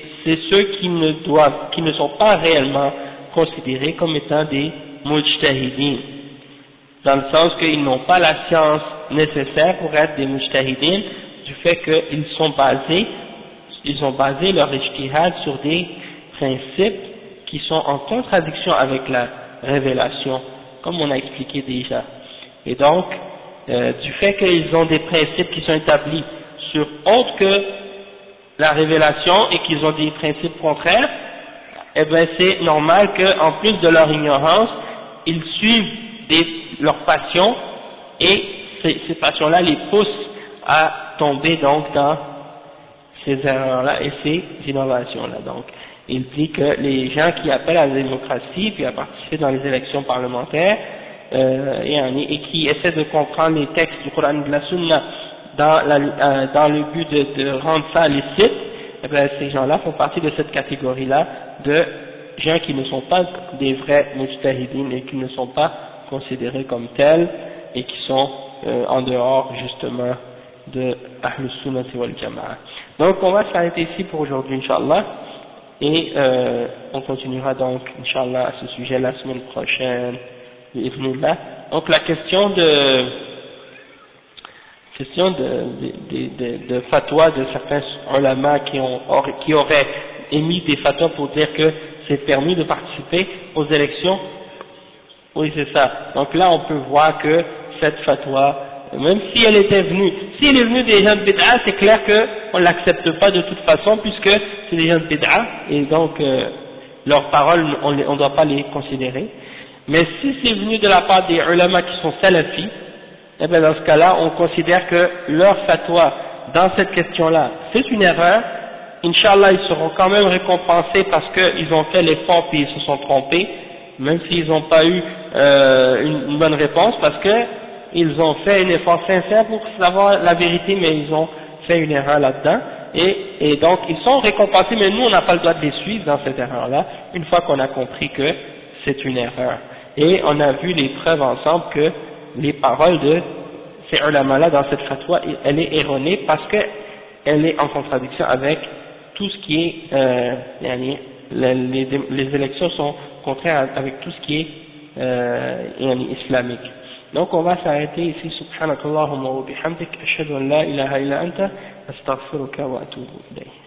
ceux qui ne doivent, qui ne sont pas réellement considérés comme étant des mujtahidin, dans le sens qu'ils n'ont pas la science nécessaire pour être des mujtahidin, du fait qu'ils sont basés, ils ont basé leur ijtihad sur des principes qui sont en contradiction avec la révélation, comme on a expliqué déjà. Et donc, euh, du fait qu'ils ont des principes qui sont établis sur autre que la révélation et qu'ils ont des principes contraires, eh bien c'est normal qu'en plus de leur ignorance, ils suivent des, leurs passions et ces, ces passions-là les poussent à tomber donc dans ces erreurs-là et ces innovations-là. Donc, il dit que les gens qui appellent à la démocratie puis à participer dans les élections parlementaires euh, et, qui essaient de comprendre les textes du Coran et de la Sunna dans, la, euh, dans le but de, de, rendre ça licite, eh bien, ces gens-là font partie de cette catégorie-là de gens qui ne sont pas des vrais mujtahidines et qui ne sont pas considérés comme tels et qui sont euh, en dehors justement de Ahlus Sunnah wal. Donc on va s'arrêter ici pour aujourd'hui, Inch'Allah, et euh, on continuera donc, Inch'Allah, à ce sujet la semaine prochaine, Donc la question de question de, de, de, de fatwa de certains ulama qui, ont, qui auraient émis des fatwas pour dire que c'est permis de participer aux élections. Oui, c'est ça. Donc là, on peut voir que cette fatwa, même si elle était venue, si elle est venue des gens de bid'a, c'est clair qu'on ne l'accepte pas de toute façon puisque c'est des gens de bid'a et donc euh, leurs paroles, on ne doit pas les considérer. Mais si c'est venu de la part des ulama qui sont salafis, eh bien dans ce cas-là, on considère que leur fatwa dans cette question-là, c'est une erreur. Inch'Allah, ils seront quand même récompensés parce qu'ils ont fait l'effort puis ils se sont trompés, même s'ils n'ont pas eu euh, une, bonne réponse, parce qu'ils ont fait un effort sincère pour savoir la vérité, mais ils ont fait une erreur là-dedans. Et, et, donc, ils sont récompensés, mais nous, on n'a pas le droit de les suivre dans cette erreur-là, une fois qu'on a compris que c'est une erreur. Et on a vu les preuves ensemble que les paroles de ces ulama-là dans cette fatwa, elle est erronée parce qu'elle est en contradiction avec tout ce qui est, euh, les, les, élections sont contraires avec tout ce qui est euh, islamique. Donc on va s'arrêter ici, subhanakallahumma wa bihamdik, ashhadu an la ilaha illa anta, astaghfiruka wa atubu ilayh.